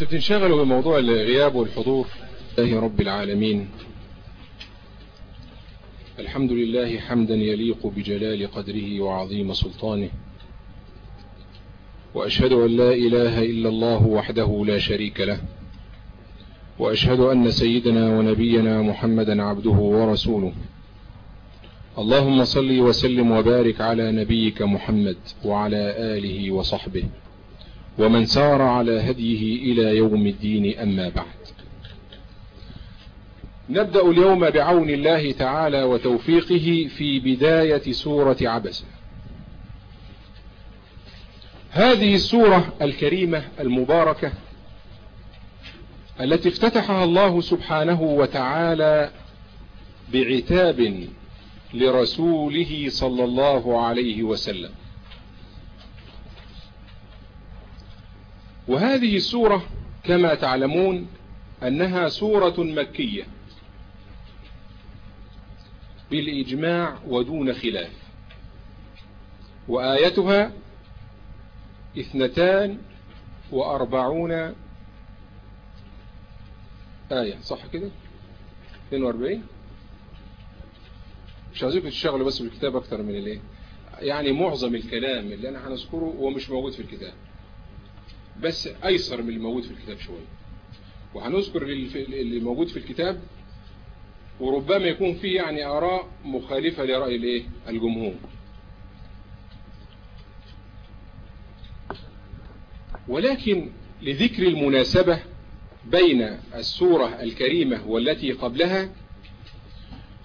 بتنشغلوا بموضوع الغياب والحضور. الله رب العالمين. الحمد لله حمدا يليق بجلال قدره وعظيم سلطانه. وأشهد أن لا إله إلا الله وحده لا شريك له. وأشهد أن سيدنا ونبينا محمدا عبده ورسوله. اللهم صل وسلم وبارك على نبيك محمد وعلى آله وصحبه. ومن سار على هديه إلى يوم الدين أما بعد. نبدأ اليوم بعون الله تعالى وتوفيقه في بداية سورة عبسة هذه السورة الكريمة المباركة التي افتتحها الله سبحانه وتعالى بعتاب لرسوله صلى الله عليه وسلم. وهذه السورة كما تعلمون أنها سورة مكية بالإجماع ودون خلاف وآيتها اثنتان وأربعون آية صح كده؟ 42 مش عايزينكم تشتغلوا بس بالكتاب أكتر من الإيه؟ يعني معظم الكلام اللي أنا هنذكره هو مش موجود في الكتاب. بس أيسر من اللي موجود في الكتاب شوية. وهنذكر اللي موجود في الكتاب وربما يكون فيه يعني آراء مخالفة لرأي الإيه؟ الجمهور. ولكن لذكر المناسبة بين السورة الكريمة والتي قبلها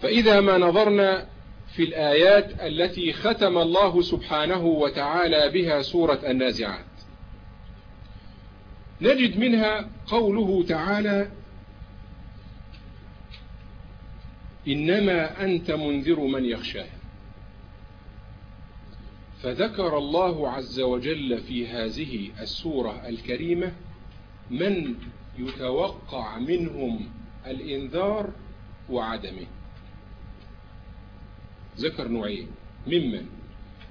فإذا ما نظرنا في الآيات التي ختم الله سبحانه وتعالى بها سورة النازعات نجد منها قوله تعالى إنما أنت منذر من يخشاه. فذكر الله عز وجل في هذه السورة الكريمة من يتوقع منهم الإنذار وعدمه. ذكر نوعين ممن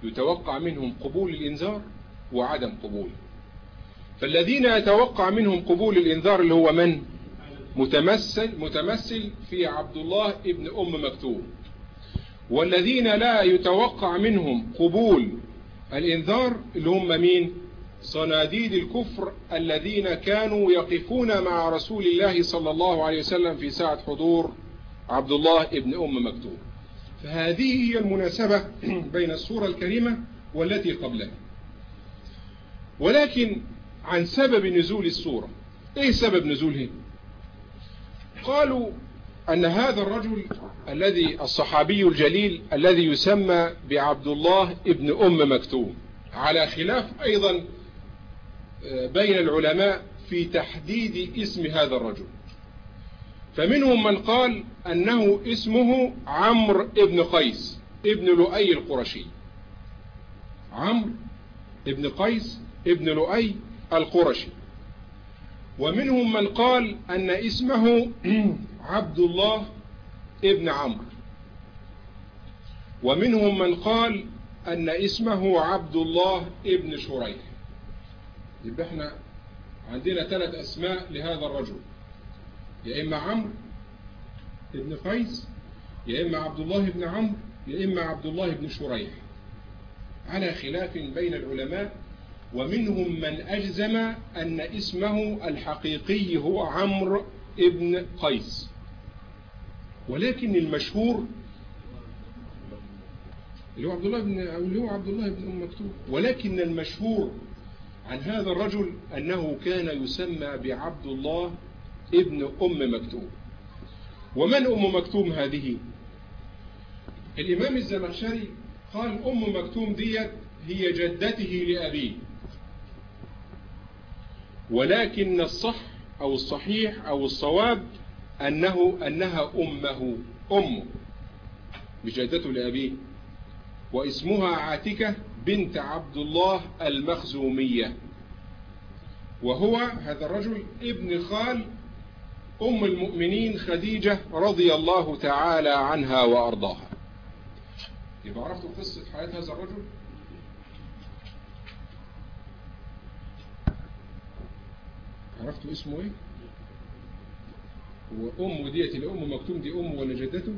يتوقع منهم قبول الإنذار وعدم قبوله فالذين يتوقع منهم قبول الإنذار اللي هو من؟ متمثل, متمثل في عبد الله ابن أم مكتوم. والذين لا يتوقع منهم قبول الإنذار اللي هم مين؟ صناديد الكفر الذين كانوا يقفون مع رسول الله صلى الله عليه وسلم في ساعة حضور عبد الله ابن أم مكتوم. فهذه هي المناسبة بين السورة الكريمة والتي قبلها. ولكن عن سبب نزول السورة. إيه سبب نزولها؟ قالوا أن هذا الرجل الذي الصحابي الجليل الذي يسمى بعبد الله ابن أم مكتوم. على خلاف أيضا بين العلماء في تحديد اسم هذا الرجل. فمنهم من قال أنه اسمه عمرو ابن قيس ابن لؤي القرشي. عمرو ابن قيس ابن لؤي القرشي. ومنهم من قال أن اسمه عبد الله ابن عمرو. ومنهم من قال أن اسمه عبد الله ابن شريح. يبقى إحنا عندنا ثلاث أسماء لهذا الرجل. يا إما عمرو ابن قيس يا إما عبد الله ابن عمرو يا إما عبد الله ابن شريح. على خلاف بين العلماء ومنهم من أجزم أن اسمه الحقيقي هو عمرو ابن قيس. ولكن المشهور اللي هو عبد الله بن اللي هو عبد الله بن أم مكتوم. ولكن المشهور عن هذا الرجل أنه كان يسمى بعبد الله ابن أم مكتوم. ومن أم مكتوم هذه؟ الإمام الزمخشري قال أم مكتوم ديت هي جدته لأبيه. ولكن الصح أو الصحيح أو الصواب أنه أنها أمه أمه بجدته لأبيه. واسمها عاتكة بنت عبد الله المخزومية. وهو هذا الرجل ابن خال أم المؤمنين خديجة رضي الله تعالى عنها وأرضاها. يبقى عرفتوا قصة حياة هذا الرجل؟ عرفتوا اسمه إيه؟ وأمه ديت أمه مكتوم دي أمه ولا جدته؟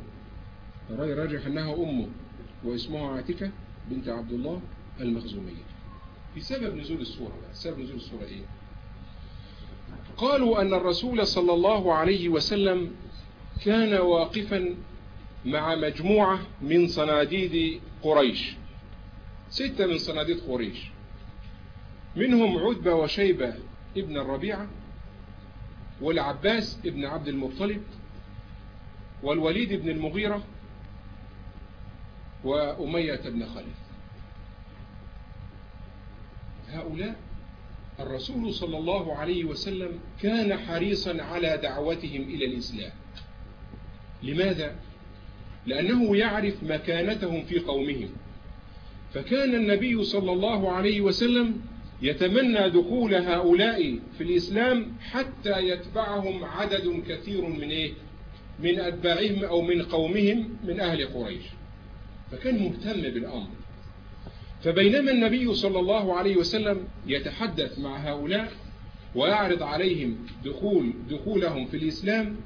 الرأي راجح أنها أمه واسمها عاتكة بنت عبد الله المخزومية. في سبب نزول بقى. سبب نزول السورة إيه؟ قالوا أن الرسول صلى الله عليه وسلم كان واقفا مع مجموعة من صناديد قريش. ستة من صناديد قريش. منهم عتبة وشيبة ابن الربيعة والعباس ابن عبد المطلب والوليد بن المغيرة وأمية بن خلف هؤلاء الرسول صلى الله عليه وسلم كان حريصا على دعوتهم إلى الإسلام. لماذا؟ لأنه يعرف مكانتهم في قومهم. فكان النبي صلى الله عليه وسلم يتمنى دخول هؤلاء في الإسلام حتى يتبعهم عدد كثير من إيه؟ من أتباعهم أو من قومهم من أهل قريش. فكان مهتم بالأمر. فبينما النبي صلى الله عليه وسلم يتحدث مع هؤلاء ويعرض عليهم دخول دخولهم في الإسلام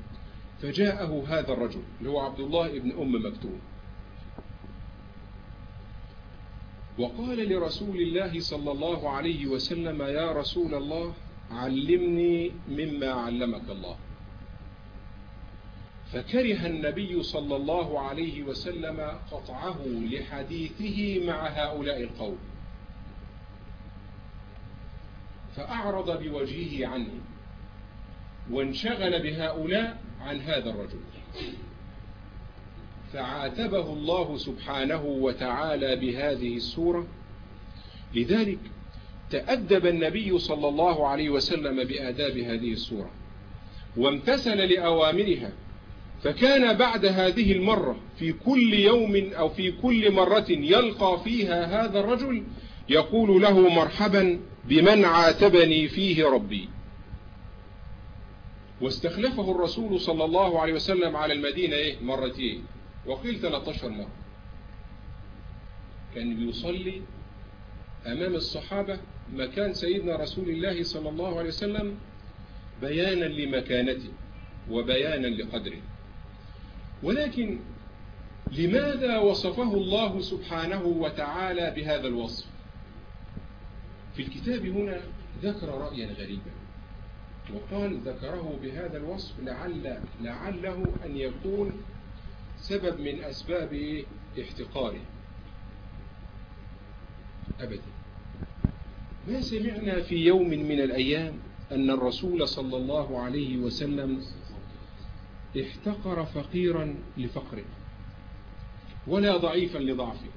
فجاءه هذا الرجل اللي هو عبد الله بن أم مكتوم. وقال لرسول الله صلى الله عليه وسلم يا رسول الله علمني مما علمك الله. فكره النبي صلى الله عليه وسلم قطعه لحديثه مع هؤلاء القوم. فأعرض بوجهه عنه وانشغل بهؤلاء عن هذا الرجل. فعاتبه الله سبحانه وتعالى بهذه السورة. لذلك تأدب النبي صلى الله عليه وسلم بآداب هذه السورة وامتثل لأوامرها فكان بعد هذه المرة في كل يوم أو في كل مرة يلقى فيها هذا الرجل يقول له مرحبا بمن عاتبني فيه ربي. واستخلفه الرسول صلى الله عليه وسلم على المدينة إيه؟ مرتين. وقيل 13 مرة. كان بيصلي أمام الصحابة مكان سيدنا رسول الله صلى الله عليه وسلم بيانا لمكانته وبيانا لقدره. ولكن لماذا وصفه الله سبحانه وتعالى بهذا الوصف؟ في الكتاب هنا ذكر رأيا غريبا وقال ذكره بهذا الوصف لعل لعله أن يكون سبب من أسباب احتقاره. أبدا. ما سمعنا في يوم من الأيام أن الرسول صلى الله عليه وسلم احتقر فقيرا لفقره ولا ضعيفا لضعفه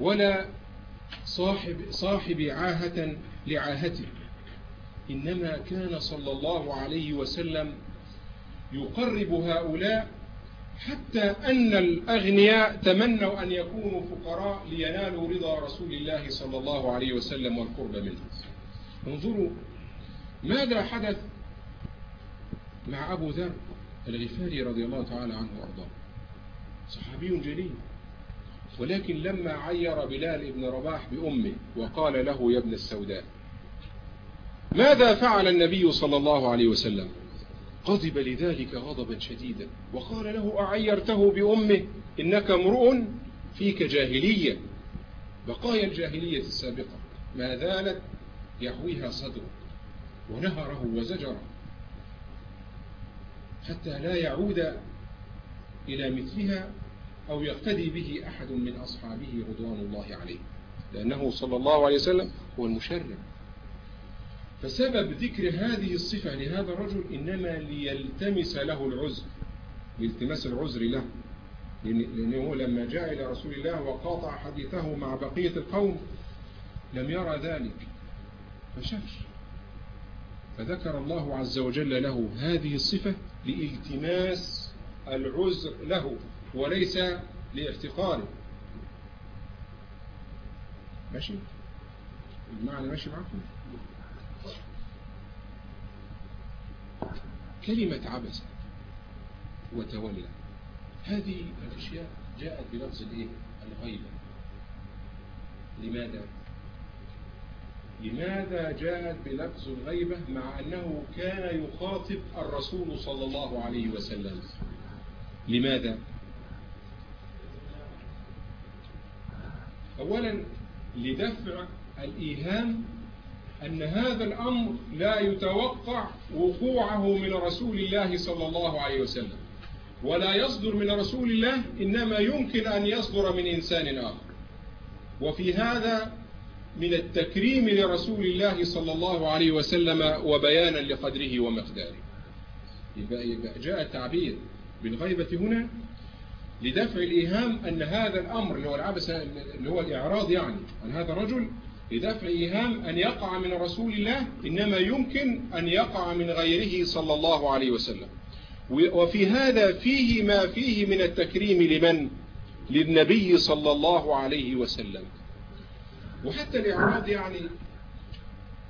ولا صاحب, صاحب عاهة لعاهته. إنما كان صلى الله عليه وسلم يقرب هؤلاء حتى أن الأغنياء تمنوا أن يكونوا فقراء لينالوا رضا رسول الله صلى الله عليه وسلم والقرب منه. انظروا ماذا حدث مع أبو ذر الغفاري رضي الله تعالى عنه وأرضاه. صحابي جليل. ولكن لما عير بلال بن رباح بأمه وقال له يا ابن السوداء ماذا فعل النبي صلى الله عليه وسلم؟ غضب لذلك غضبا شديدا. وقال له أعيرته بأمه إنك امرؤ فيك جاهلية. بقايا الجاهلية السابقة ما زالت يحويها صدره ونهره وزجره حتى لا يعود إلى مثلها أو يقتدي به أحد من أصحابه رضوان الله عليه لأنه صلى الله عليه وسلم هو المشرع. فسبب ذكر هذه الصفة لهذا الرجل إنما ليلتمس له العذر لالتماس العذر له. لأنه لما جاء إلى رسول الله وقاطع حديثه مع بقية القوم لم يرى ذلك فشفش فذكر الله عز وجل له هذه الصفة لالتماس العذر له وليس لافتقاره ماشي؟ المعنى ماشي معكم؟ كلمة عبس وتولى هذه الأشياء جاءت بلفظ الإيه؟ الغيبة لماذا؟ لماذا جاءت بلفظ الغيبة مع أنه كان يخاطب الرسول صلى الله عليه وسلم لماذا أولا لدفع الإيهام أن هذا الأمر لا يتوقع وقوعه من رسول الله صلى الله عليه وسلم. ولا يصدر من رسول الله إنما يمكن أن يصدر من إنسان آخر. وفي هذا من التكريم لرسول الله صلى الله عليه وسلم وبيانا لقدره ومقداره. يبقى جاء التعبير بالغيبة هنا لدفع الإيهام أن هذا الأمر اللي هو العبس اللي هو الإعراض يعني عن هذا الرجل لدفع إيهام أن يقع من رسول الله إنما يمكن أن يقع من غيره صلى الله عليه وسلم. وفي هذا فيه ما فيه من التكريم لمن؟ للنبي صلى الله عليه وسلم. وحتى الإعراض يعني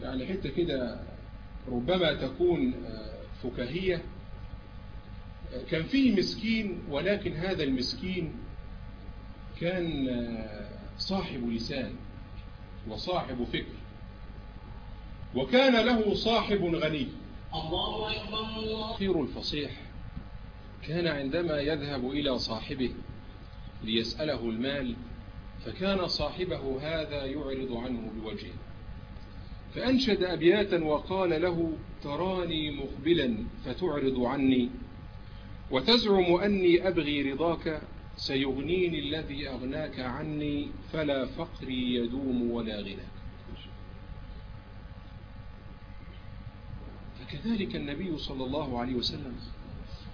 يعني حتى كده ربما تكون فكاهية. كان فيه مسكين ولكن هذا المسكين كان صاحب لسان. وصاحب فكر. وكان له صاحب غني. خير الفصيح كان عندما يذهب إلى صاحبه ليسأله المال فكان صاحبه هذا يعرض عنه بوجهه. فأنشد أبياتا وقال له تراني مقبلا فتعرض عني وتزعم أني أبغي رضاك سيغنيني الذي أغناك عني فلا فقري يدوم ولا غناك فكذلك النبي صلى الله عليه وسلم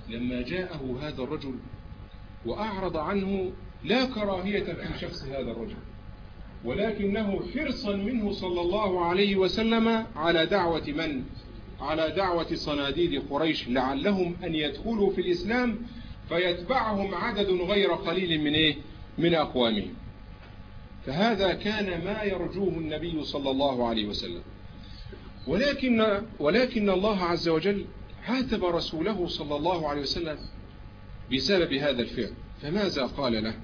لما جاءه هذا الرجل وأعرض عنه لا كراهية في شخص هذا الرجل ولكنه حرصا منه صلى الله عليه وسلم على دعوة من؟ على دعوة صناديد قريش لعلهم أن يدخلوا في الإسلام فيتبعهم عدد غير قليل من إيه؟ من أقوامهم. فهذا كان ما يرجوه النبي صلى الله عليه وسلم. ولكن, ولكن الله عز وجل عاتب رسوله صلى الله عليه وسلم بسبب هذا الفعل. فماذا قال له؟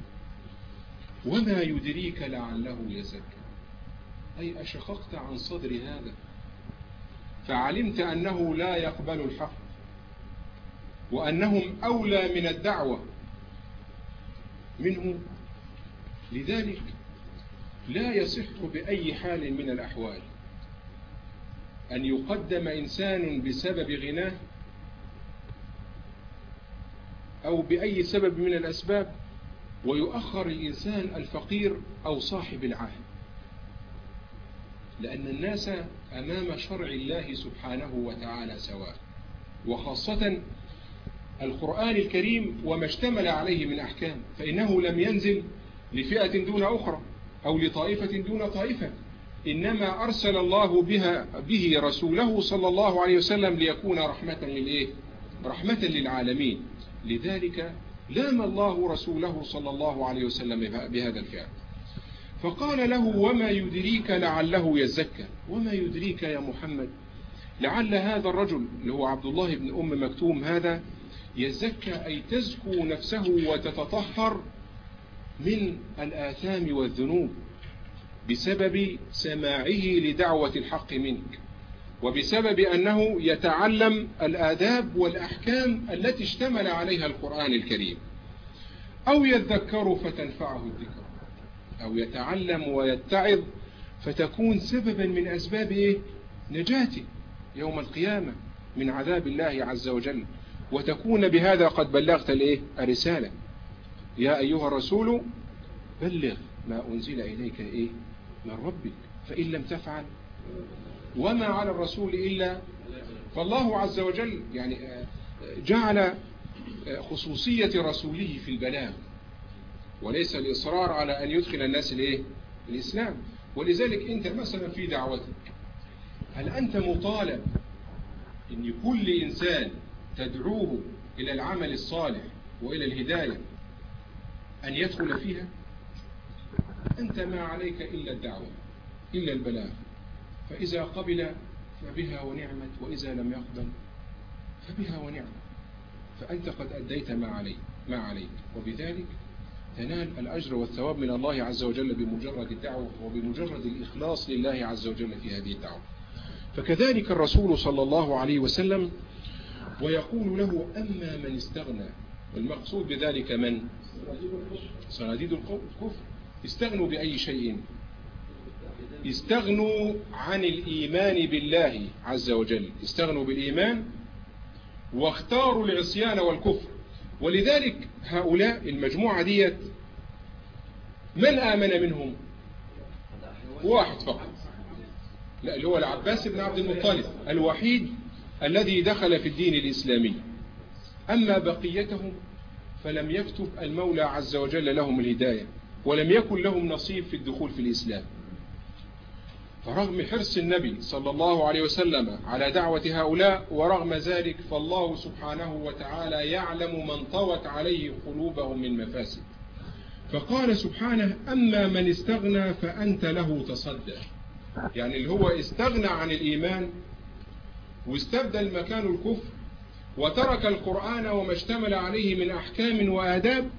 وما يدريك لعله يزكى. أي أشققت عن صدر هذا؟ فعلمت أنه لا يقبل الحق. وأنهم أولى من الدعوة. منه لذلك لا يصح بأي حال من الأحوال أن يقدم إنسان بسبب غناه أو بأي سبب من الأسباب ويؤخر الإنسان الفقير أو صاحب العهد. لأن الناس أمام شرع الله سبحانه وتعالى سواء وخاصة القرآن الكريم وما اشتمل عليه من أحكام فإنه لم ينزل لفئة دون أخرى أو لطائفة دون طائفة. إنما أرسل الله بها به رسوله صلى الله عليه وسلم ليكون رحمة للإيه؟ رحمة للعالمين. لذلك لام الله رسوله صلى الله عليه وسلم بهذا الفعل. فقال له وما يدريك لعله يزكى؟ وما يدريك يا محمد؟ لعل هذا الرجل اللي هو عبد الله بن أم مكتوم هذا يزكى أي تزكو نفسه وتتطهر من الآثام والذنوب بسبب سماعه لدعوة الحق منك وبسبب أنه يتعلم الآداب والأحكام التي اشتمل عليها القرآن الكريم أو يذكر فتنفعه الذكر أو يتعلم ويتعظ فتكون سببا من أسباب إيه؟ نجاته يوم القيامة من عذاب الله عز وجل وتكون بهذا قد بلغت الإيه؟ الرسالة يا أيها الرسول بلغ ما أنزل إليك إيه؟ من ربك فإن لم تفعل وما على الرسول إلا فالله عز وجل يعني جعل خصوصية رسوله في البلاغ وليس الإصرار على أن يدخل الناس الإيه؟ الإسلام ولذلك أنت مثلا في دعوتك هل أنت مطالب أن كل إنسان تدعوه إلى العمل الصالح وإلى الهداية أن يدخل فيها؟ أنت ما عليك إلا الدعوة إلا البلاغ. فإذا قبل فبها ونعمت وإذا لم يقبل فبها ونعمت. فأنت قد أديت ما عليك ما عليك. وبذلك تنال الأجر والثواب من الله عز وجل بمجرد الدعوة وبمجرد الإخلاص لله عز وجل في هذه الدعوة. فكذلك الرسول صلى الله عليه وسلم ويقول له أما من استغنى والمقصود بذلك من؟ صناديد الكفر. استغنوا بأي شيء؟ استغنوا عن الإيمان بالله عز وجل. استغنوا بالإيمان واختاروا العصيان والكفر. ولذلك هؤلاء المجموعة ديت من آمن منهم؟ واحد فقط. لا اللي هو العباس بن عبد المطلب الوحيد الذي دخل في الدين الإسلامي. أما بقيتهم فلم يكتب المولى عز وجل لهم الهداية ولم يكن لهم نصيب في الدخول في الإسلام. فرغم حرص النبي صلى الله عليه وسلم على دعوة هؤلاء ورغم ذلك فالله سبحانه وتعالى يعلم من طوت عليه قلوبهم من مفاسد. فقال سبحانه أما من استغنى فأنت له تصدى. يعني اللي هو استغنى عن الإيمان واستبدل مكان الكفر وترك القرآن وما اشتمل عليه من أحكام وآداب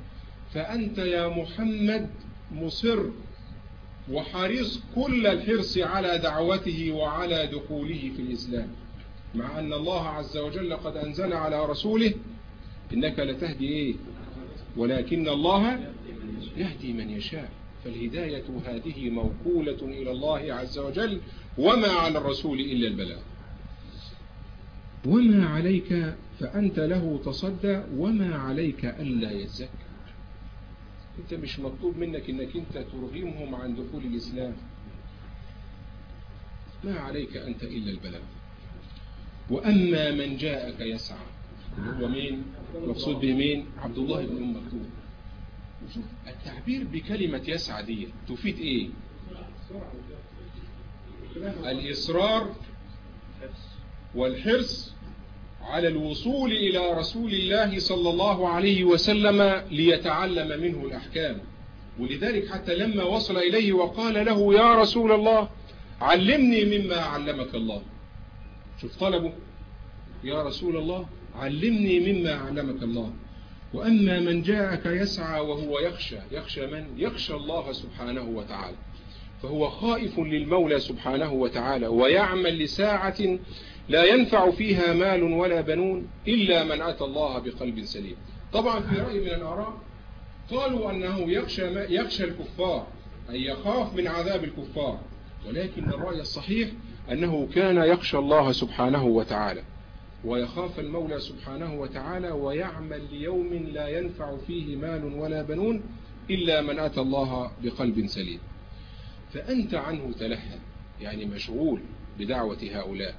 فأنت يا محمد مصر وحريص كل الحرص على دعوته وعلى دخوله في الإسلام مع أن الله عز وجل قد أنزل على رسوله إنك لتهدي إيه؟ ولكن الله يهدي من يشاء فالهداية هذه موكولة إلى الله عز وجل وما على الرسول إلا البلاغ. وما عليك فأنت له تصدى وما عليك ألا يزكى. أنت مش مطلوب منك إنك أنت ترغمهم عن دخول الإسلام. ما عليك أنت إلا البلاغ. وأما من جاءك يسعى هو مين؟ مقصود به مين؟ عبد الله بن مكتوم. وشوف التعبير بكلمة يسعى دي تفيد إيه؟ الإصرار والحرص على الوصول إلى رسول الله صلى الله عليه وسلم ليتعلم منه الأحكام. ولذلك حتى لما وصل إليه وقال له يا رسول الله علمني مما علمك الله. شوف طلبه يا رسول الله علمني مما علمك الله. وأما من جاءك يسعى وهو يخشى يخشى من؟ يخشى الله سبحانه وتعالى. فهو خائف للمولى سبحانه وتعالى ويعمل لساعة لا ينفع فيها مال ولا بنون إلا من أتى الله بقلب سليم. طبعا في رأي من الآراء قالوا أنه يخشى, يخشى الكفار أي يخاف من عذاب الكفار ولكن الرأي الصحيح أنه كان يخشى الله سبحانه وتعالى ويخاف المولى سبحانه وتعالى ويعمل ليوم لا ينفع فيه مال ولا بنون إلا من أتى الله بقلب سليم. فأنت عنه تلهى يعني مشغول بدعوة هؤلاء.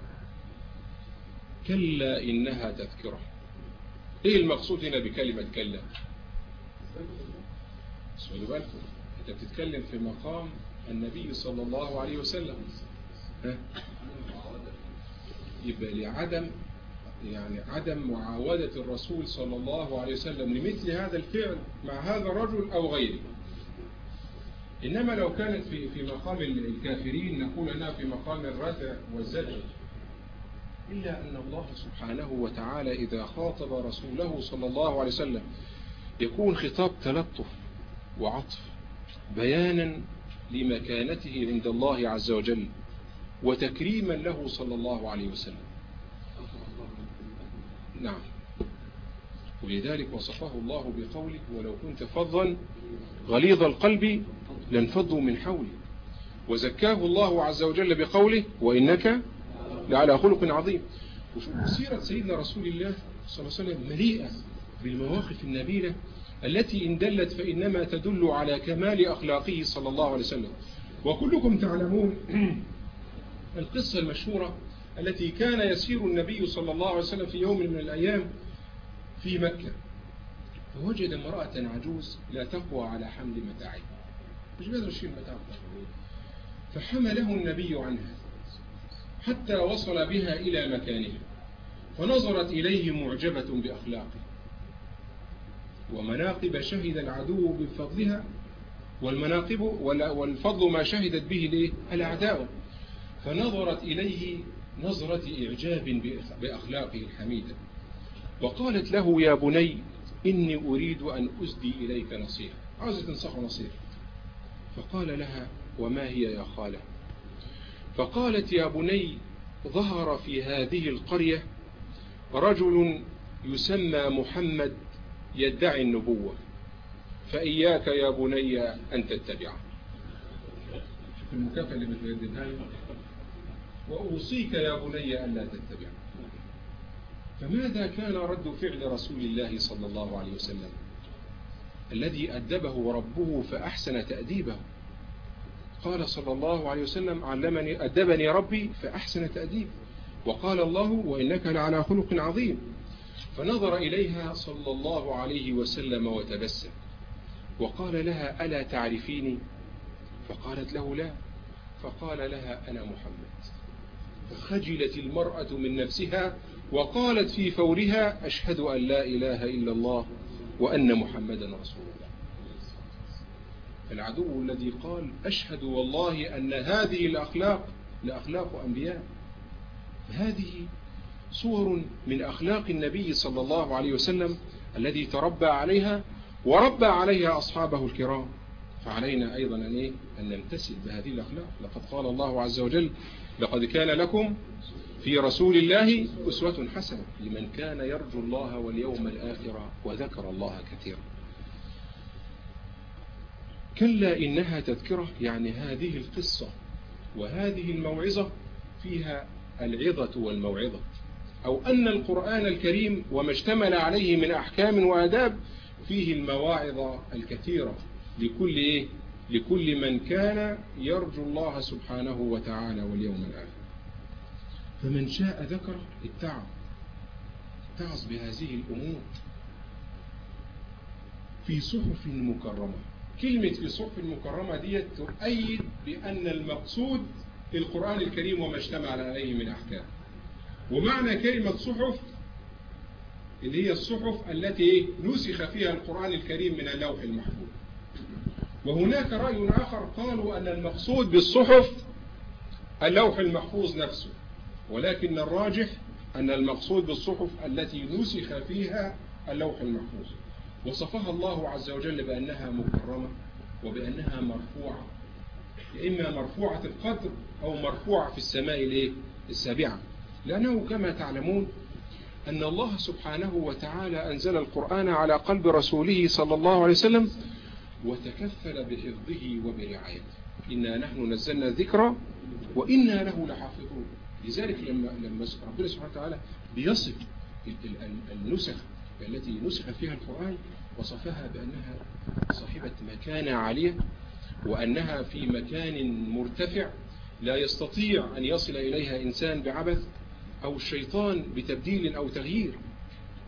كلا إنها تذكرة. إيه المقصود هنا بكلمة كلا؟ سؤال بالكم أنت بتتكلم في مقام النبي صلى الله عليه وسلم. ها؟ يبقى لعدم يعني عدم معاودة الرسول صلى الله عليه وسلم لمثل هذا الفعل مع هذا الرجل أو غيره. إنما لو كانت في في مقام الكافرين نقول أنها في مقام الردع والزجر. إلا أن الله سبحانه وتعالى إذا خاطب رسوله صلى الله عليه وسلم يكون خطاب تلطف وعطف بيانا لمكانته عند الله عز وجل وتكريما له صلى الله عليه وسلم. نعم. ولذلك وصفه الله بقوله ولو كنت فظا غليظ القلب لانفضوا من حولي وزكاه الله عز وجل بقوله وإنك لعلى خلق عظيم. وسيرة سيدنا رسول الله صلى الله عليه وسلم مليئة بالمواقف النبيلة التي إن دلت فإنما تدل على كمال أخلاقه صلى الله عليه وسلم. وكلكم تعلمون القصة المشهورة التي كان يسير النبي صلى الله عليه وسلم في يوم من الأيام في مكة. فوجد امرأة عجوز لا تقوى على حمل متاعها. مش قادر يشيل متاعها فحمله النبي عنها. حتى وصل بها إلى مكانها فنظرت إليه معجبة بأخلاقه. ومناقب شهد العدو بفضلها والمناقب والفضل ما شهدت به الأعداء. فنظرت إليه نظرة إعجاب بأخلاقه الحميدة. وقالت له يا بني إني أريد أن أسدي إليك نصيحة عاوزة تنصح نصير فقال لها وما هي يا خالة؟ فقالت يا بني ظهر في هذه القرية رجل يسمى محمد يدعي النبوة فإياك يا بني أن تتبعه. المكافأة اللي بترددها وأوصيك يا بني أن لا تتبعه فماذا كان رد فعل رسول الله صلى الله عليه وسلم؟ الذي أدبه ربه فأحسن تأديبه. قال صلى الله عليه وسلم علمني أدبني ربي فأحسن تأديب. وقال الله وإنك لعلى خلق عظيم. فنظر إليها صلى الله عليه وسلم وتبسم. وقال لها ألا تعرفيني؟ فقالت له لا. فقال لها أنا محمد. فخجلت المرأة من نفسها وقالت في فورها أشهد أن لا إله إلا الله وأن محمدا رسول الله. العدو الذي قال أشهد والله أن هذه الأخلاق لأخلاق أنبياء هذه صور من أخلاق النبي صلى الله عليه وسلم الذي تربى عليها وربى عليها أصحابه الكرام. فعلينا أيضا أن, إيه؟ أن نمتثل بهذه الأخلاق. لقد قال الله عز وجل لقد كان لكم في رسول الله أسوة حسنة لمن كان يرجو الله واليوم الآخر وذكر الله كثيرا. كلا إنها تذكرة يعني هذه القصة وهذه الموعظة فيها العظة والموعظة. أو أن القرآن الكريم وما اشتمل عليه من أحكام وآداب فيه المواعظ الكثيرة لكل إيه؟ لكل من كان يرجو الله سبحانه وتعالى واليوم الآخر. فمن شاء ذكر اتعظ. اتعظ بهذه الأمور. في صحف مكرمة. كلمة في صحف المكرمة دي تؤيد بأن المقصود القرآن الكريم وما اشتمل عليه من أحكام. ومعنى كلمة صحف اللي هي الصحف التي نسخ فيها القرآن الكريم من اللوح المحفوظ. وهناك رأي آخر قالوا أن المقصود بالصحف اللوح المحفوظ نفسه. ولكن الراجح أن المقصود بالصحف التي نسخ فيها اللوح المحفوظ. وصفها الله عز وجل بأنها مكرمة وبأنها مرفوعة. إما مرفوعة القدر أو مرفوعة في السماء السابعة. لأنه كما تعلمون أن الله سبحانه وتعالى أنزل القرآن على قلب رسوله صلى الله عليه وسلم وتكفل بحفظه وبرعايته. إنا نحن نزلنا الذكر وإنا له لحافظون. لذلك لما لما ربنا سبحانه وتعالى بيصف النسخ التي نسخ فيها القرآن وصفها بأنها صاحبة مكانة عالية وأنها في مكان مرتفع لا يستطيع أن يصل إليها إنسان بعبث أو الشيطان بتبديل أو تغيير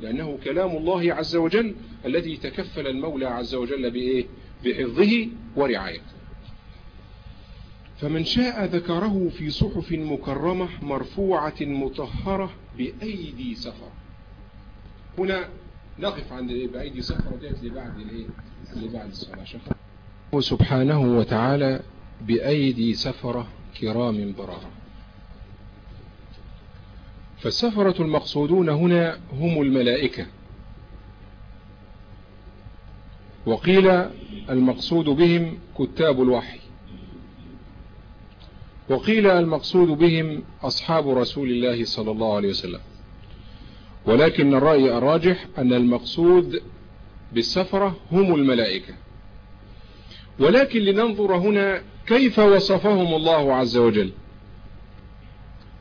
لأنه كلام الله عز وجل الذي تكفل المولى عز وجل بإيه؟ بحفظه ورعايته فمن شاء ذكره في صحف مكرمة مرفوعة مطهرة بأيدي سفر هنا نقف عند بأيدي سفر ديت لبعد الايه لبعد الصلاة. شفر سبحانه وتعالى بأيدي سفرة كرام بررة فالسفرة المقصودون هنا هم الملائكة. وقيل المقصود بهم كتاب الوحي. وقيل المقصود بهم أصحاب رسول الله صلى الله عليه وسلم. ولكن الرأي الراجح أن المقصود بالسفرة هم الملائكة. ولكن لننظر هنا كيف وصفهم الله عز وجل.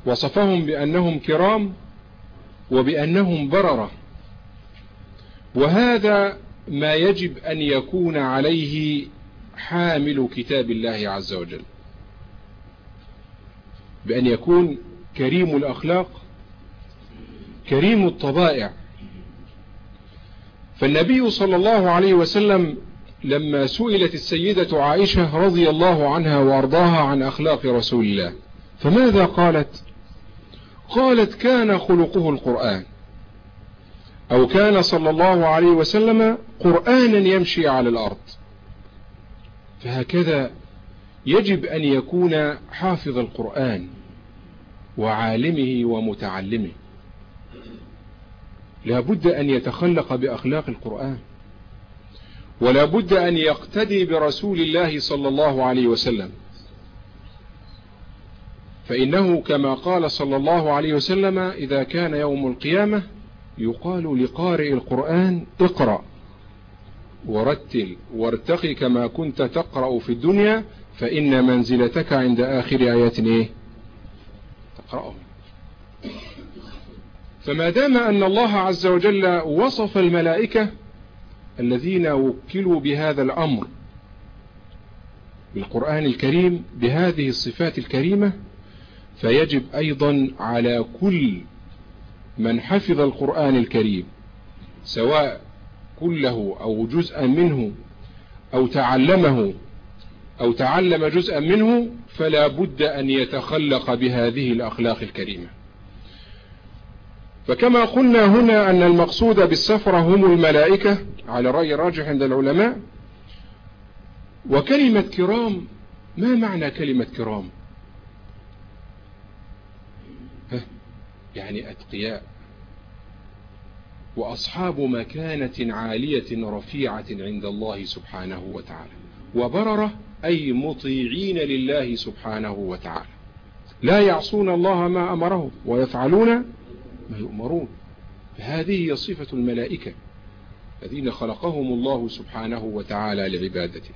وصفهم بأنهم كرام وبأنهم بررة. وهذا ما يجب أن يكون عليه حامل كتاب الله عز وجل. بأن يكون كريم الأخلاق كريم الطبائع. فالنبي صلى الله عليه وسلم لما سئلت السيدة عائشة رضي الله عنها وأرضاها عن أخلاق رسول الله فماذا قالت؟ قالت كان خلقه القرآن. أو كان صلى الله عليه وسلم قرآنا يمشي على الأرض. فهكذا يجب أن يكون حافظ القرآن وعالمه ومتعلمه. لا بد أن يتخلق بأخلاق القرآن. ولا بد أن يقتدي برسول الله صلى الله عليه وسلم. فإنه كما قال صلى الله عليه وسلم إذا كان يوم القيامة يقال لقارئ القرآن اقرأ ورتل وارتقي كما كنت تقرأ في الدنيا فإن منزلتك عند آخر آيات إيه؟ تقرأه فما دام أن الله عز وجل وصف الملائكة الذين وكلوا بهذا الأمر بالقرآن الكريم بهذه الصفات الكريمة فيجب أيضا على كل من حفظ القرآن الكريم سواء كله أو جزءا منه أو تعلمه أو تعلم جزءا منه فلا بد أن يتخلق بهذه الأخلاق الكريمة. فكما قلنا هنا أن المقصود بالسفرة هم الملائكة على رأي الراجح عند العلماء. وكلمة كرام ما معنى كلمة كرام؟ يعني أتقياء. وأصحاب مكانة عالية رفيعة عند الله سبحانه وتعالى. وبررة أي مطيعين لله سبحانه وتعالى. لا يعصون الله ما أمره ويفعلون ما يؤمرون. هذه هي صفة الملائكة الذين خلقهم الله سبحانه وتعالى لعبادته.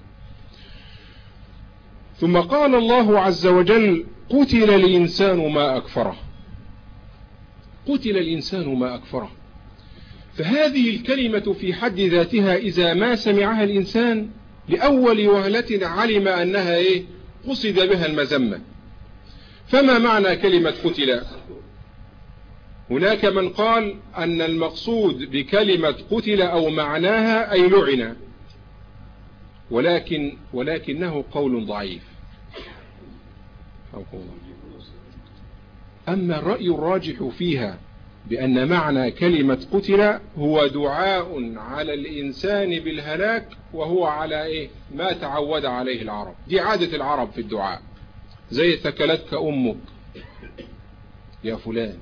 ثم قال الله عز وجل قتل الإنسان ما أكفره. قتل الإنسان ما أكفره. فهذه الكلمة في حد ذاتها إذا ما سمعها الإنسان لأول وهلة علم أنها إيه؟ قصد بها المزمة فما معنى كلمة قتل؟ هناك من قال أن المقصود بكلمة قتل أو معناها أي لعن. ولكن ولكنه قول ضعيف. أما الرأي الراجح فيها بأن معنى كلمة قتل هو دعاء على الإنسان بالهلاك وهو على إيه؟ ما تعود عليه العرب. دي عادة العرب في الدعاء. زي ثكلتك أمك. يا فلان.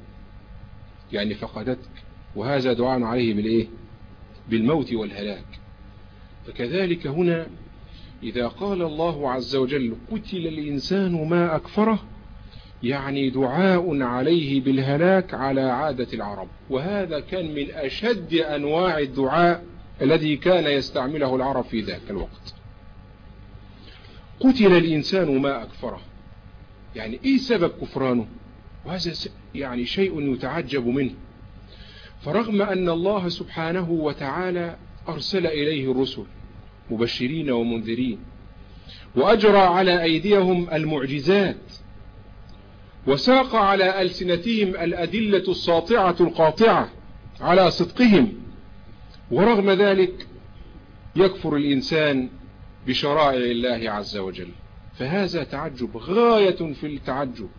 يعني فقدتك وهذا دعاء عليه بالإيه بالموت والهلاك. فكذلك هنا إذا قال الله عز وجل قتل الإنسان ما أكفره يعني دعاء عليه بالهلاك على عادة العرب. وهذا كان من أشد أنواع الدعاء الذي كان يستعمله العرب في ذاك الوقت. قتل الإنسان ما أكفره يعني إيه سبب كفرانه؟ وهذا يعني شيء يتعجب منه. فرغم أن الله سبحانه وتعالى أرسل إليه الرسل مبشرين ومنذرين وأجرى على أيديهم المعجزات وساق على ألسنتهم الأدلة الساطعة القاطعة على صدقهم ورغم ذلك يكفر الإنسان بشرائع الله عز وجل. فهذا تعجب غاية في التعجب.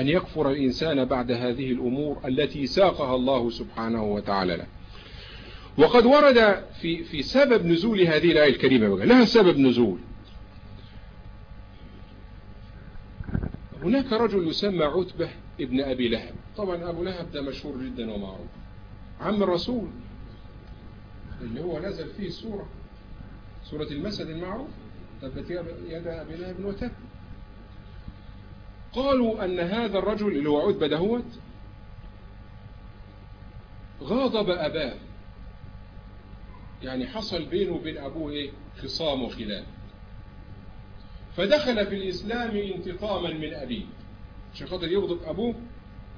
أن يكفر الإنسان بعد هذه الأمور التي ساقها الله سبحانه وتعالى له. وقد ورد في, في سبب نزول هذه الآية الكريمة. لها سبب نزول. هناك رجل يسمى عتبة ابن أبي لهب. طبعا أبو لهب ده مشهور جدا ومعروف. عم الرسول اللي هو نزل فيه السورة سورة المسد المعروف. تبت يد أبي لهب وتب. قالوا أن هذا الرجل اللي هو عتبة دهوت غاضب أباه. يعني حصل بينه وبين أبوه إيه؟ خصام وخلاف فدخل في الإسلام انتقاما من أبيه. عشان خاطر يغضب أبوه.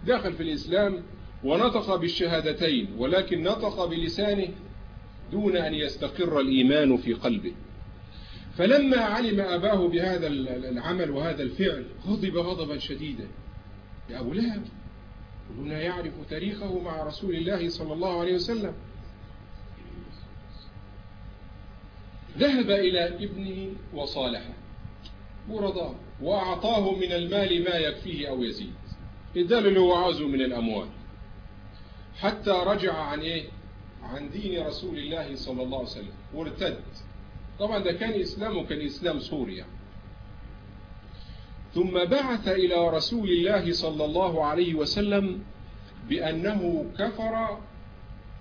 دخل في الإسلام ونطق بالشهادتين ولكن نطق بلسانه دون أن يستقر الإيمان في قلبه. فلما علم أباه بهذا العمل وهذا الفعل غضب غضبا شديدا. يا أبو لهب كلنا يعرف تاريخه مع رسول الله صلى الله عليه وسلم. ذهب إلى ابنه وصالحه. ورضاه وأعطاه من المال ما يكفيه أو يزيد. إدال اللي هو عاوزه من الأموال. حتى رجع عن إيه؟ عن دين رسول الله صلى الله عليه وسلم. وارتد. طبعا ده كان إسلامه كان إسلام سوريا. ثم بعث إلى رسول الله صلى الله عليه وسلم بأنه كفر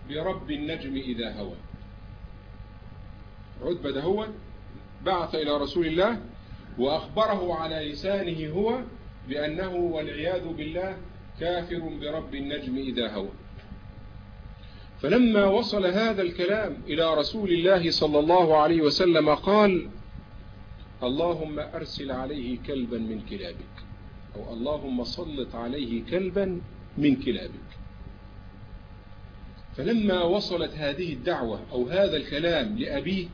برب النجم إذا هوى. عتبة ده هو. بعث إلى رسول الله وأخبره على لسانه هو بأنه والعياذ بالله كافر برب النجم إذا هوى. فلما وصل هذا الكلام إلى رسول الله صلى الله عليه وسلم قال اللهم أرسل عليه كلبا من كلابك أو اللهم سلط عليه كلبا من كلابك. فلما وصلت هذه الدعوة أو هذا الكلام لأبيه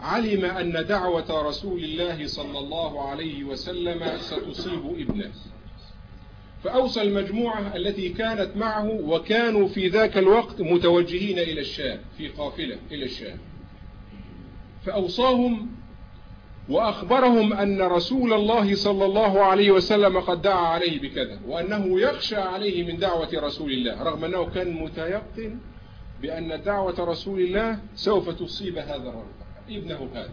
علم أن دعوة رسول الله صلى الله عليه وسلم ستصيب ابنه. فأوصى المجموعة التي كانت معه وكانوا في ذاك الوقت متوجهين إلى الشام في قافلة إلى الشام. فأوصاهم وأخبرهم أن رسول الله صلى الله عليه وسلم قد دعا عليه بكذا وأنه يخشى عليه من دعوة رسول الله رغم أنه كان متيقن بأن دعوة رسول الله سوف تصيب هذا الرجل ابنه هذا.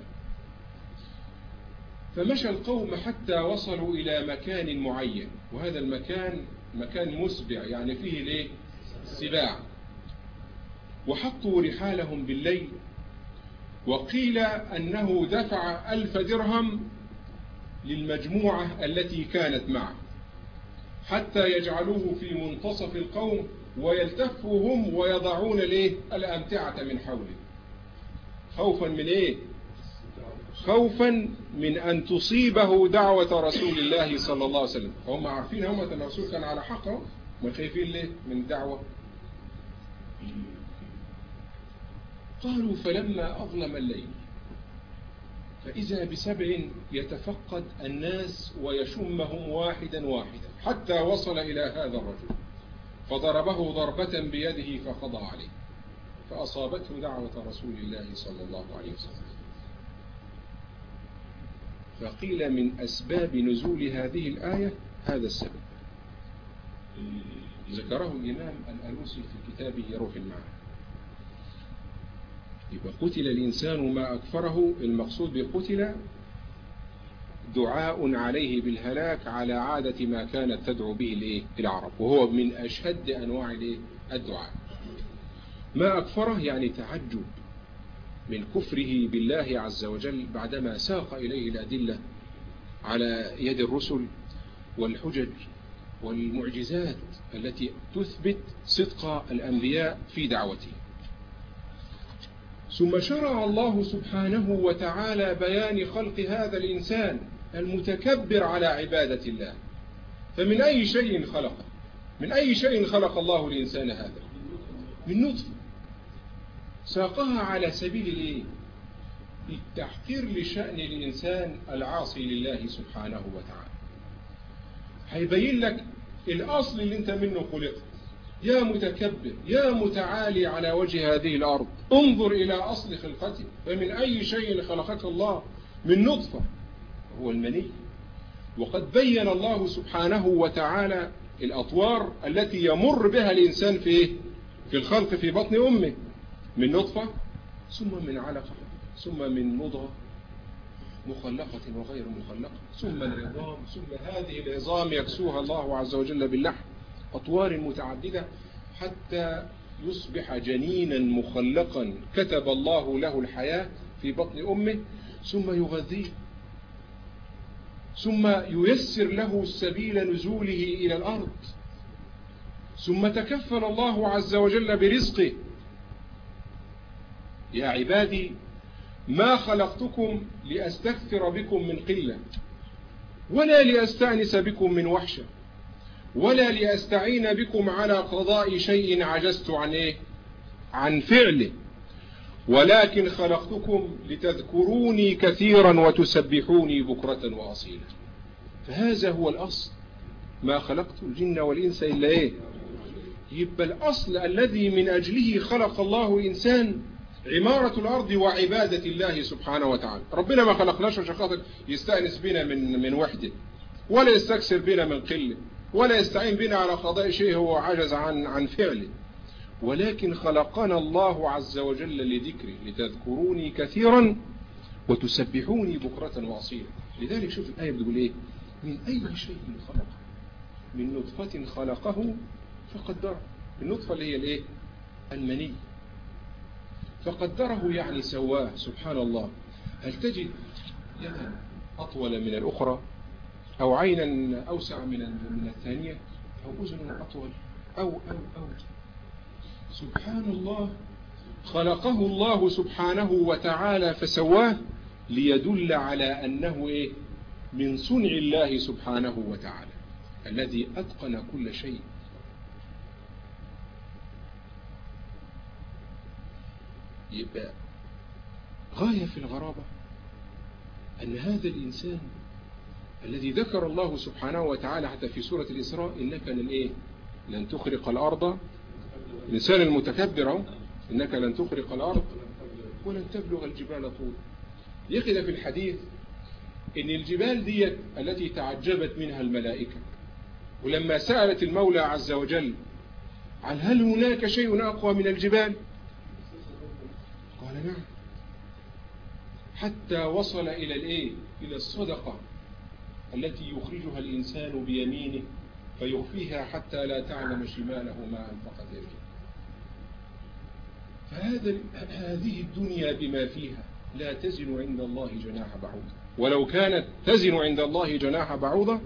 فمشى القوم حتى وصلوا إلى مكان معين وهذا المكان مكان مسبع يعني فيه ليه سباع. وحطوا رحالهم بالليل وقيل أنه دفع ألف درهم للمجموعة التي كانت معه حتى يجعلوه في منتصف القوم ويلتفوا هم ويضعون له الأمتعة من حوله. خوفا من إيه؟ خوفا من أن تصيبه دعوة رسول الله صلى الله عليه وسلم. فهم عارفين هم أن الرسول كان على حق ما خايفين ليه؟ من الدعوة قالوا فلما أظلم الليل فإذا بسبع يتفقد الناس ويشمهم واحدا واحدا حتى وصل إلى هذا الرجل. فضربه ضربة بيده فقضى عليه. فأصابته دعوة رسول الله صلى الله عليه وسلم. فقيل من أسباب نزول هذه الآية هذا السبب. ذكره الإمام الألوسي في كتابه روح المعنى يبقى قتل الإنسان ما أكفره المقصود بقتل دعاء عليه بالهلاك على عادة ما كانت تدعو به العرب وهو من أشد أنواع الدعاء. ما أكفره يعني تعجب. من كفره بالله عز وجل بعدما ساق إليه الأدلة على يد الرسل والحجج والمعجزات التي تثبت صدق الأنبياء في دعوته. ثم شرع الله سبحانه وتعالى بيان خلق هذا الإنسان المتكبر على عبادة الله. فمن أي شيء خلقه من أي شيء خلق الله الإنسان هذا؟ من نطفة. ساقها على سبيل الإيه؟ التحقير لشأن الإنسان العاصي لله سبحانه وتعالى. هيبين لك الأصل اللي أنت منه خلقت يا متكبر يا متعالي على وجه هذه الأرض انظر إلى أصل خلقتك فمن أي شيء خلقك الله؟ من نطفة هو المني. وقد بين الله سبحانه وتعالى الأطوار التي يمر بها الإنسان في في الخلق في بطن أمه. من نطفة ثم من علقة ثم من مضغة مخلقة وغير مخلقة ثم العظام ثم هذه العظام يكسوها الله عز وجل باللحم أطوار متعددة حتى يصبح جنينا مخلقا. كتب الله له الحياة في بطن أمه ثم يغذيه ثم ييسر له سبيل نزوله إلى الأرض ثم تكفل الله عز وجل برزقه. يا عبادي ما خلقتكم لأستكثر بكم من قلة ولا لأستأنس بكم من وحشة ولا لأستعين بكم على قضاء شيء عجزت عن إيه؟ عن فعله. ولكن خلقتكم لتذكروني كثيرا وتسبحوني بكرة وأصيلا. فهذا هو الأصل. ما خلقت الجن والإنس إلا إيه؟ يبقى الأصل الذي من أجله خلق الله الإنسان عمارة الأرض وعبادة الله سبحانه وتعالى. ربنا ما خلقناش عشان خاطر يستأنس بنا من من وحده ولا يستكثر بنا من قلة ولا يستعين بنا على قضاء شيء هو عجز عن عن فعله. ولكن خلقنا الله عز وجل لذكره لتذكروني كثيرا وتسبحوني بكرة وأصيلا. لذلك شوف الآية بتقول إيه؟ من أي شيء خلقه؟ من نطفة خلقه فقدره النطفة اللي هي الإيه؟ المني فقدره يعني سواه. سبحان الله. هل تجد يدا أطول من الأخرى؟ أو عينا أوسع من من الثانية؟ أو أذن أطول؟ أو أو أو. سبحان الله. خلقه الله سبحانه وتعالى فسواه ليدل على أنه إيه؟ من صنع الله سبحانه وتعالى الذي أتقن كل شيء. يبقى غاية في الغرابة أن هذا الإنسان الذي ذكر الله سبحانه وتعالى حتى في سورة الإسراء إنك لن إيه؟ لن تخرق الأرض. الإنسان المتكبر إنك لن تخرق الأرض ولن تبلغ الجبال طول. يخذ في الحديث إن الجبال دي التي تعجبت منها الملائكة ولما سألت المولى عز وجل عن هل هناك شيء أقوى من الجبال قال نعم. حتى وصل إلى الإيه؟ إلى الصدقة التي يخرجها الإنسان بيمينه فيخفيها حتى لا تعلم شماله ما أنفقت يده فهذا هذه الدنيا بما فيها لا تزن عند الله جناح بعوضة. ولو كانت تزن عند الله جناح بعوضة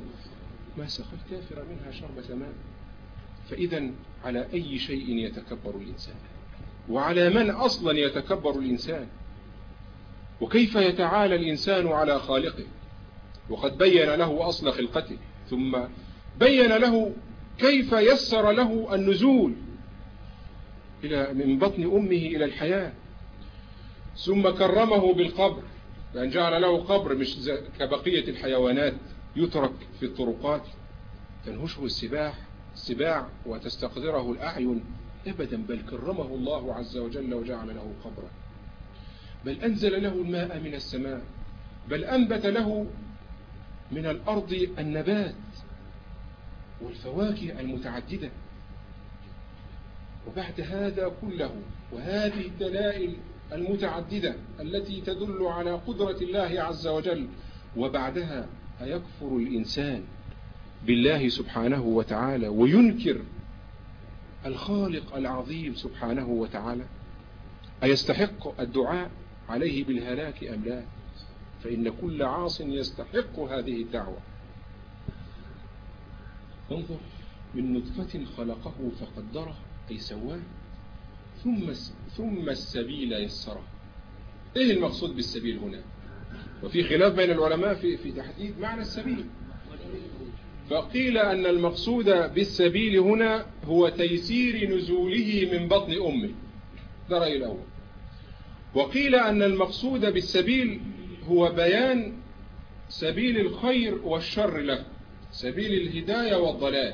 ما سقى الكافر منها شربة ماء. فإذا على أي شيء يتكبر الإنسان؟ وعلى من أصلا يتكبر الإنسان؟ وكيف يتعالى الإنسان على خالقه؟ وقد بين له أصل خلقته ثم بين له كيف يسر له النزول إلى من بطن أمه إلى الحياة. ثم كرمه بالقبر بأن جعل له قبر مش كبقية الحيوانات يترك في الطرقات. تنهشه السباح السباع وتستقدره الأعين. أبدا بل كرمه الله عز وجل وجعل له قبرا بل أنزل له الماء من السماء بل أنبت له من الأرض النبات والفواكه المتعددة. وبعد هذا كله وهذه الدلائل المتعددة التي تدل على قدرة الله عز وجل وبعدها أيكفر الإنسان بالله سبحانه وتعالى وينكر الخالق العظيم سبحانه وتعالى أيستحق الدعاء عليه بالهلاك أم لا؟ فإن كل عاص يستحق هذه الدعوة. انظر من نطفة خلقه فقدره أي سواه ثم ثم السبيل يسره. إيه المقصود بالسبيل هنا؟ وفي خلاف بين العلماء في في تحديد معنى السبيل. فقيل أن المقصود بالسبيل هنا هو تيسير نزوله من بطن أمه. ده رأي الأول. وقيل أن المقصود بالسبيل هو بيان سبيل الخير والشر له سبيل الهداية والضلال.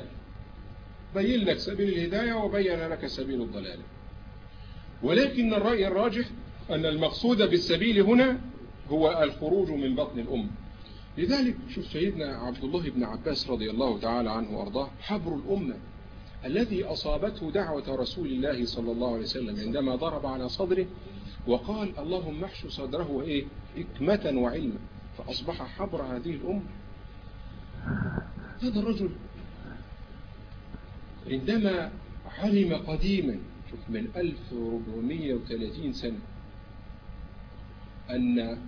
بين لك سبيل الهداية وبين لك سبيل الضلال. ولكن الرأي الراجح أن المقصود بالسبيل هنا هو الخروج من بطن الأم. لذلك شوف سيدنا عبد الله بن عباس رضي الله تعالى عنه وأرضاه حبر الأمة الذي أصابته دعوة رسول الله صلى الله عليه وسلم عندما ضرب على صدره وقال اللهم احشو صدره وإيه حكمة وعلما فأصبح حبر هذه الأمة. هذا الرجل عندما علم قديما شوف من 1430 سنة أن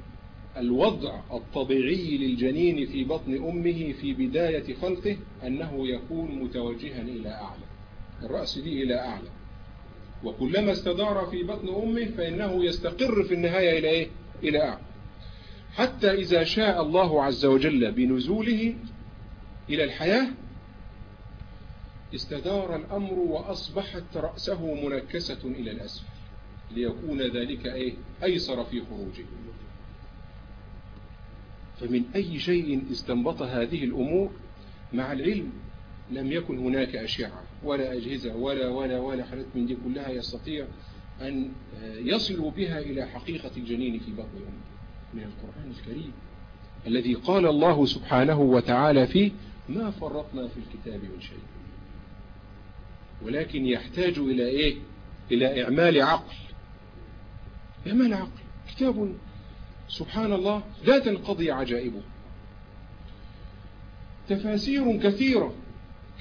الوضع الطبيعي للجنين في بطن أمه في بداية خلقه أنه يكون متوجها إلى أعلى الرأس دي إلى أعلى وكلما استدار في بطن أمه فإنه يستقر في النهاية إلى إيه؟ إلى أعلى حتى إذا شاء الله عز وجل بنزوله إلى الحياة استدار الأمر وأصبحت رأسه منكسة إلى الأسفل ليكون ذلك إيه؟ أيسر في خروجه فمن أي شيء استنبط هذه الأمور مع العلم لم يكن هناك أشعة ولا أجهزة ولا ولا ولا حالات من دي كلها يستطيع أن يصلوا بها إلى حقيقة الجنين في بطن أمه من القرآن الكريم الذي قال الله سبحانه وتعالى فيه ما فرطنا في الكتاب من شيء ولكن يحتاج إلى إيه؟ إلى إعمال عقل. إعمال عقل. كتاب سبحان الله لا تنقضي عجائبه. تفاسير كثيرة.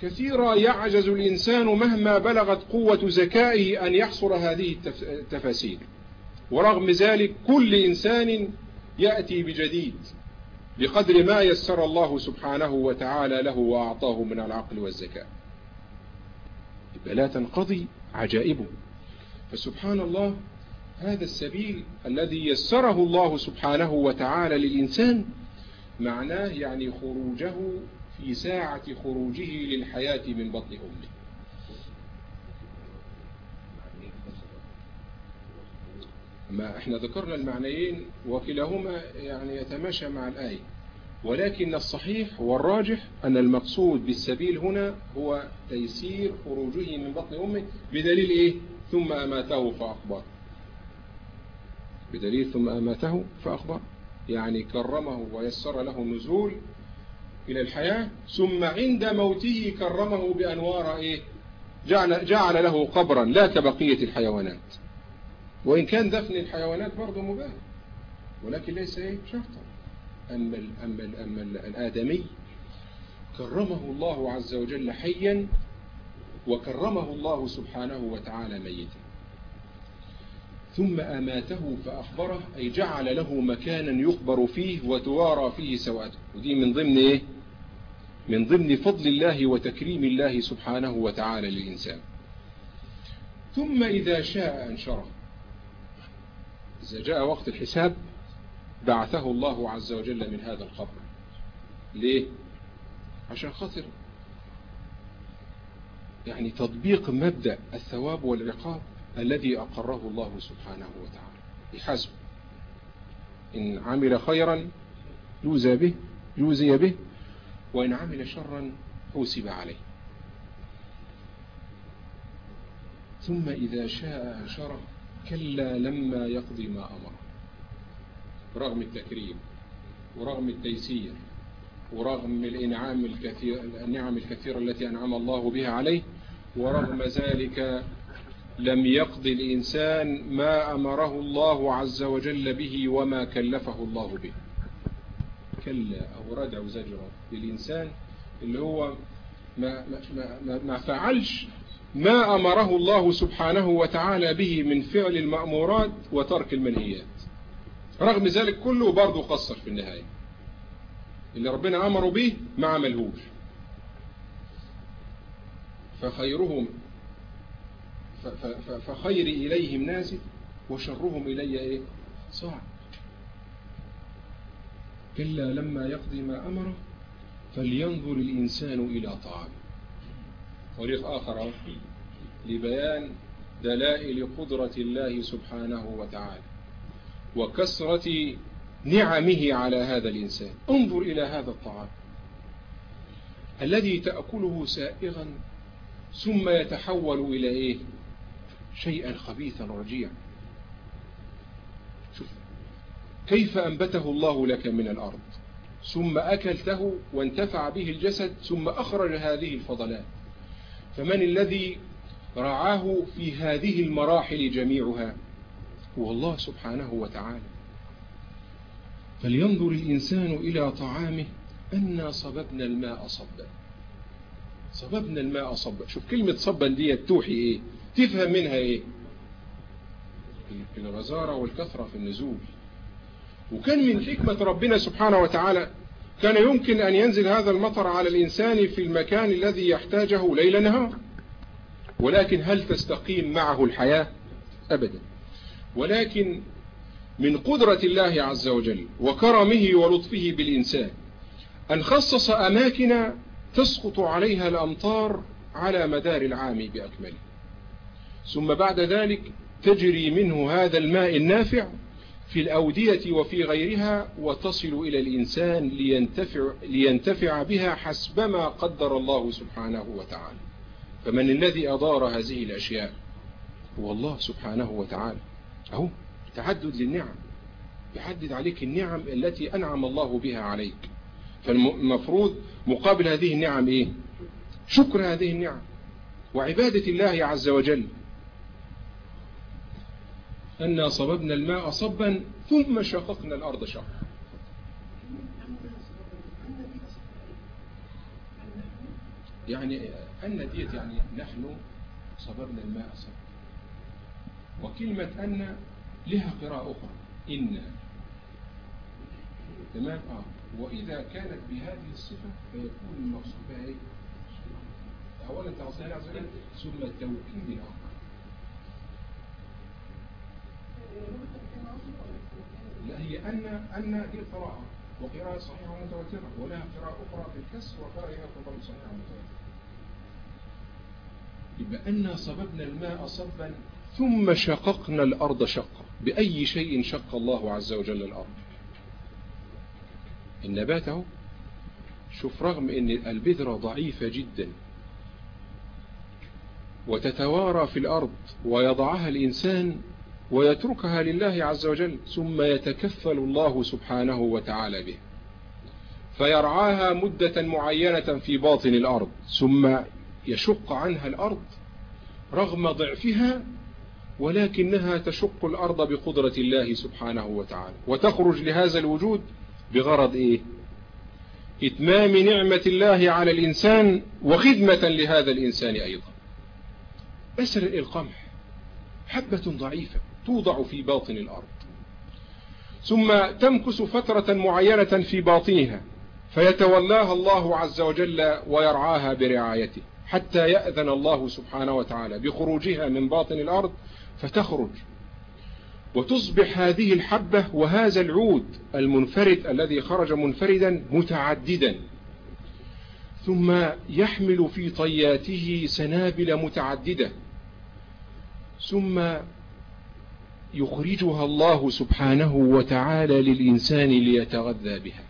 كثيرة يعجز الإنسان مهما بلغت قوة ذكائه أن يحصر هذه التفاسير. ورغم ذلك كل إنسان يأتي بجديد بقدر ما يسر الله سبحانه وتعالى له وأعطاه من العقل والذكاء. لا تنقضي عجائبه. فسبحان الله هذا السبيل الذي يسره الله سبحانه وتعالى للإنسان معناه يعني خروجه في ساعة خروجه للحياة من بطن أمه. ما إحنا ذكرنا المعنيين وكلاهما يعني يتماشى مع الآية. ولكن الصحيح والراجح أن المقصود بالسبيل هنا هو تيسير خروجه من بطن أمه بدليل إيه؟ ثم أماته فأخبر بدليل ثم أماته فأخبر. يعني كرمه ويسر له النزول إلى الحياة ثم عند موته كرمه بأنوار إيه؟ جعل, جعل له قبرا لا كبقية الحيوانات. وإن كان دفن الحيوانات برضه مباح ولكن ليس إيه؟ شرطا. أما, أما, أما الآدمي كرمه الله عز وجل حيا وكرمه الله سبحانه وتعالى ميتا. ثم أماته فأخبره أي جعل له مكانا يخبر فيه وتوارى فيه سواته ودي من ضمن إيه؟ من ضمن فضل الله وتكريم الله سبحانه وتعالى للإنسان. ثم إذا شاء أنشره. إذا جاء وقت الحساب بعثه الله عز وجل من هذا القبر. ليه؟ عشان خاطر يعني تطبيق مبدأ الثواب والعقاب. الذي أقره الله سبحانه وتعالى. بحسب. إن عمل خيرا يوزى به يوزي به وإن عمل شرا حوسب عليه. ثم إذا شاء أنشره كلا لما يقضي ما أمر. رغم التكريم ورغم التيسير ورغم الإنعام الكثير النعم الكثيرة التي أنعم الله بها عليه ورغم ذلك لم يقض الإنسان ما أمره الله عز وجل به وما كلفه الله به. كلا أو ردع زجرة للإنسان اللي هو ما, ما, ما, ما فعلش ما أمره الله سبحانه وتعالى به من فعل المأمورات وترك المنهيات. رغم ذلك كله برضه قصر في النهاية. اللي ربنا أمره به ما عملهوش. فخيرهم فخيري إليهم نازل وشرهم إلي إيه؟ صعب كلا لما يقضي ما أمره فلينظر الإنسان إلى طعامه. طريق آخر لبيان دلائل قدرة الله سبحانه وتعالى وكسرة نعمه على هذا الإنسان. انظر إلى هذا الطعام الذي تأكله سائغا ثم يتحول إلى إيه؟ شيئا خبيثا رجيعا شوف كيف أنبته الله لك من الأرض؟ ثم أكلته وانتفع به الجسد ثم أخرج هذه الفضلات. فمن الذي رعاه في هذه المراحل جميعها؟ هو الله سبحانه وتعالى. فلينظر الإنسان إلى طعامه أنا صببنا الماء صبا. صببنا الماء صبا. شوف كلمة صبا دي توحي إيه؟ تفهم منها إيه؟ الغزارة والكثرة في النزول. وكان من حكمة ربنا سبحانه وتعالى كان يمكن أن ينزل هذا المطر على الإنسان في المكان الذي يحتاجه ليل نهار. ولكن هل تستقيم معه الحياة؟ أبدا. ولكن من قدرة الله عز وجل وكرمه ولطفه بالإنسان أن خصص أماكن تسقط عليها الأمطار على مدار العام بأكمله. ثم بعد ذلك تجري منه هذا الماء النافع في الأودية وفي غيرها وتصل إلى الإنسان لينتفع, لينتفع بها حسبما قدر الله سبحانه وتعالى. فمن الذي أدار هذه الأشياء؟ هو الله سبحانه وتعالى. أهو تعدد للنعم. يحدد عليك النعم التي أنعم الله بها عليك. فالمفروض مقابل هذه النعم إيه؟ شكر هذه النعم. وعبادة الله عز وجل. أنا صببنا الماء صبا ثم شققنا الأرض شقا. يعني أن ديت يعني نحن صببنا الماء صبا. وكلمة أن لها قراءة أخرى. إن. تمام؟ آه. وإذا كانت بهذه الصفة فيكون المقصود بها إيه؟ أولا تعصيها ثم توكيد الآخر. لا هي أن أن دي قراءة وقراءة صحيحة متواترة ولها قراءة أخرى بالكسر وقراءة أخرى صحيحة متواترة يبقى أن صببنا الماء صبا ثم شققنا الأرض شقا. بأي شيء شق الله عز وجل الأرض. النبات أهو. شوف رغم إن البذرة ضعيفة جدا وتتوارى في الأرض ويضعها الإنسان ويتركها لله عز وجل ثم يتكفل الله سبحانه وتعالى به. فيرعاها مدة معينة في باطن الأرض ثم يشق عنها الأرض رغم ضعفها ولكنها تشق الأرض بقدرة الله سبحانه وتعالى. وتخرج لهذا الوجود بغرض إيه؟ إتمام نعمة الله على الإنسان وخدمة لهذا الإنسان أيضا. أسر القمح حبة ضعيفة. توضع في باطن الأرض. ثم تمكس فترة معينة في باطنها فيتولاها الله عز وجل ويرعاها برعايته حتى يأذن الله سبحانه وتعالى بخروجها من باطن الأرض فتخرج. وتصبح هذه الحبة وهذا العود المنفرد الذي خرج منفردا متعددا. ثم يحمل في طياته سنابل متعددة. ثم يخرجها الله سبحانه وتعالى للإنسان ليتغذى بها.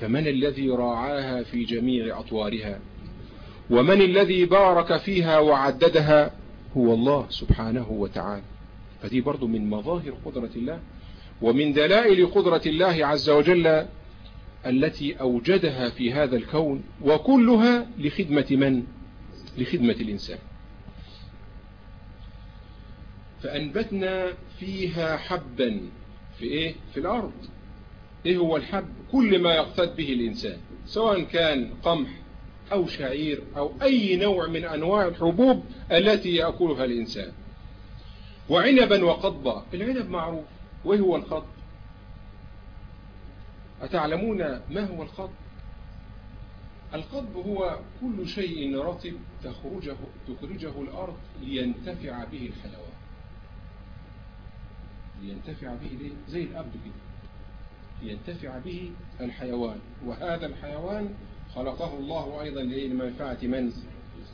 فمن الذي راعاها في جميع أطوارها؟ ومن الذي بارك فيها وعددها؟ هو الله سبحانه وتعالى. فدي برضو من مظاهر قدرة الله ومن دلائل قدرة الله عز وجل التي أوجدها في هذا الكون وكلها لخدمة من؟ لخدمة الإنسان. فأنبتنا فيها حبا في إيه؟ في الأرض. إيه هو الحب؟ كل ما يقتد به الإنسان سواء كان قمح أو شعير أو أي نوع من أنواع الحبوب التي يأكلها الإنسان. وعنبا وقضبا العنب معروف. وإيه هو الخط أتعلمون ما هو الخط القضب هو كل شيء رطب تخرجه, تخرجه الأرض لينتفع به الحيوان. لينتفع به ليه؟ زي الأبد كده. لينتفع به الحيوان. وهذا الحيوان خلقه الله أيضا لمنفعة من؟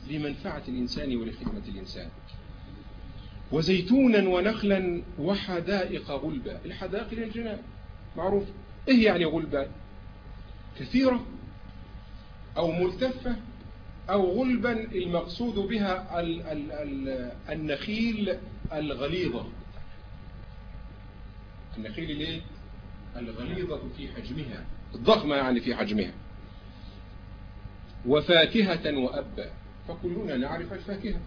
لمنفعة الإنسان ولخدمة الإنسان. وزيتونا ونخلا وحدائق غلبا الحدائق للجنان معروف. إيه يعني غلبا كثيرة أو ملتفة أو غلبا المقصود بها ال ال ال النخيل الغليظة. النخيل ليه الغليظة في حجمها الضخمة يعني في حجمها. وفاكهة وأبا فكلنا نعرف الفاكهة.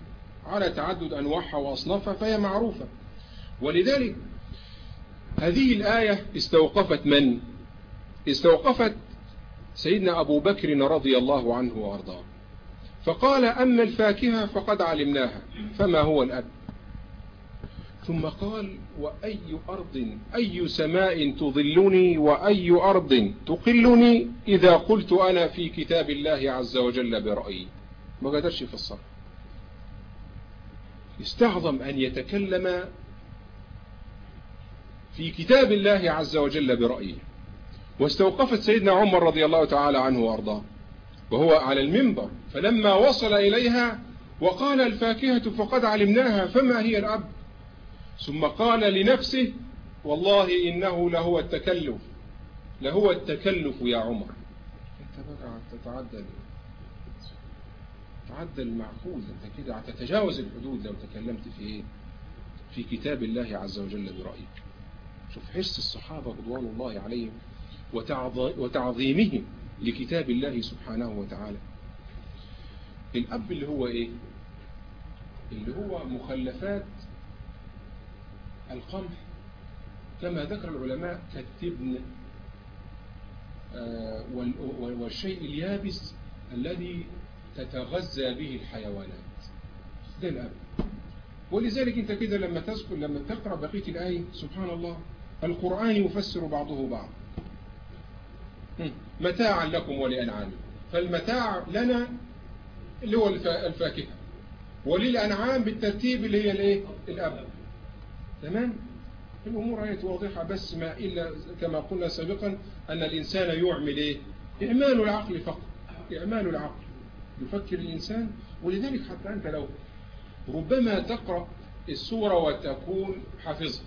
على تعدد أنواعها وأصنافها فهي معروفة. ولذلك هذه الآية استوقفت من؟ استوقفت سيدنا أبو بكر رضي الله عنه وأرضاه. فقال أما الفاكهة فقد علمناها. فما هو الأب؟ ثم قال وأي أرض أي سماء تظلني وأي أرض تقلني إذا قلت أنا في كتاب الله عز وجل برأيي. ما قدرش الصرف استعظم أن يتكلم في كتاب الله عز وجل برأيه. واستوقفت سيدنا عمر رضي الله تعالى عنه وأرضاه وهو على المنبر فلما وصل إليها وقال الفاكهة فقد علمناها فما هي الأب؟ ثم قال لنفسه والله إنه لهو التكلف لهو التكلف يا عمر. انت بقى تتعدى تعدى المعقول أنت كده هتتجاوز الحدود لو تكلمت في إيه؟ في كتاب الله عز وجل برأيك. شوف حس الصحابة رضوان الله عليهم وتعظيمهم لكتاب الله سبحانه وتعالى. الأب اللي هو إيه؟ اللي هو مخلفات القمح كما ذكر العلماء كالتبن آه، والشيء اليابس الذي تتغذى به الحيوانات. ده الأب ولذلك انت كده لما تذكر لما تقرأ بقية الآية سبحان الله القرآن يفسر بعضه بعض. متاعا لكم ولأنعامكم. فالمتاع لنا اللي هو الفاكهة. وللأنعام بالترتيب اللي هي الإيه؟ الأب. تمام؟ الأمور هي واضحة بس ما إلا كما قلنا سابقا أن الإنسان يعمل إيه؟ إعمال العقل فقط إعمال العقل يفكر الإنسان. ولذلك حتى أنت لو ربما تقرأ السورة وتكون حافظها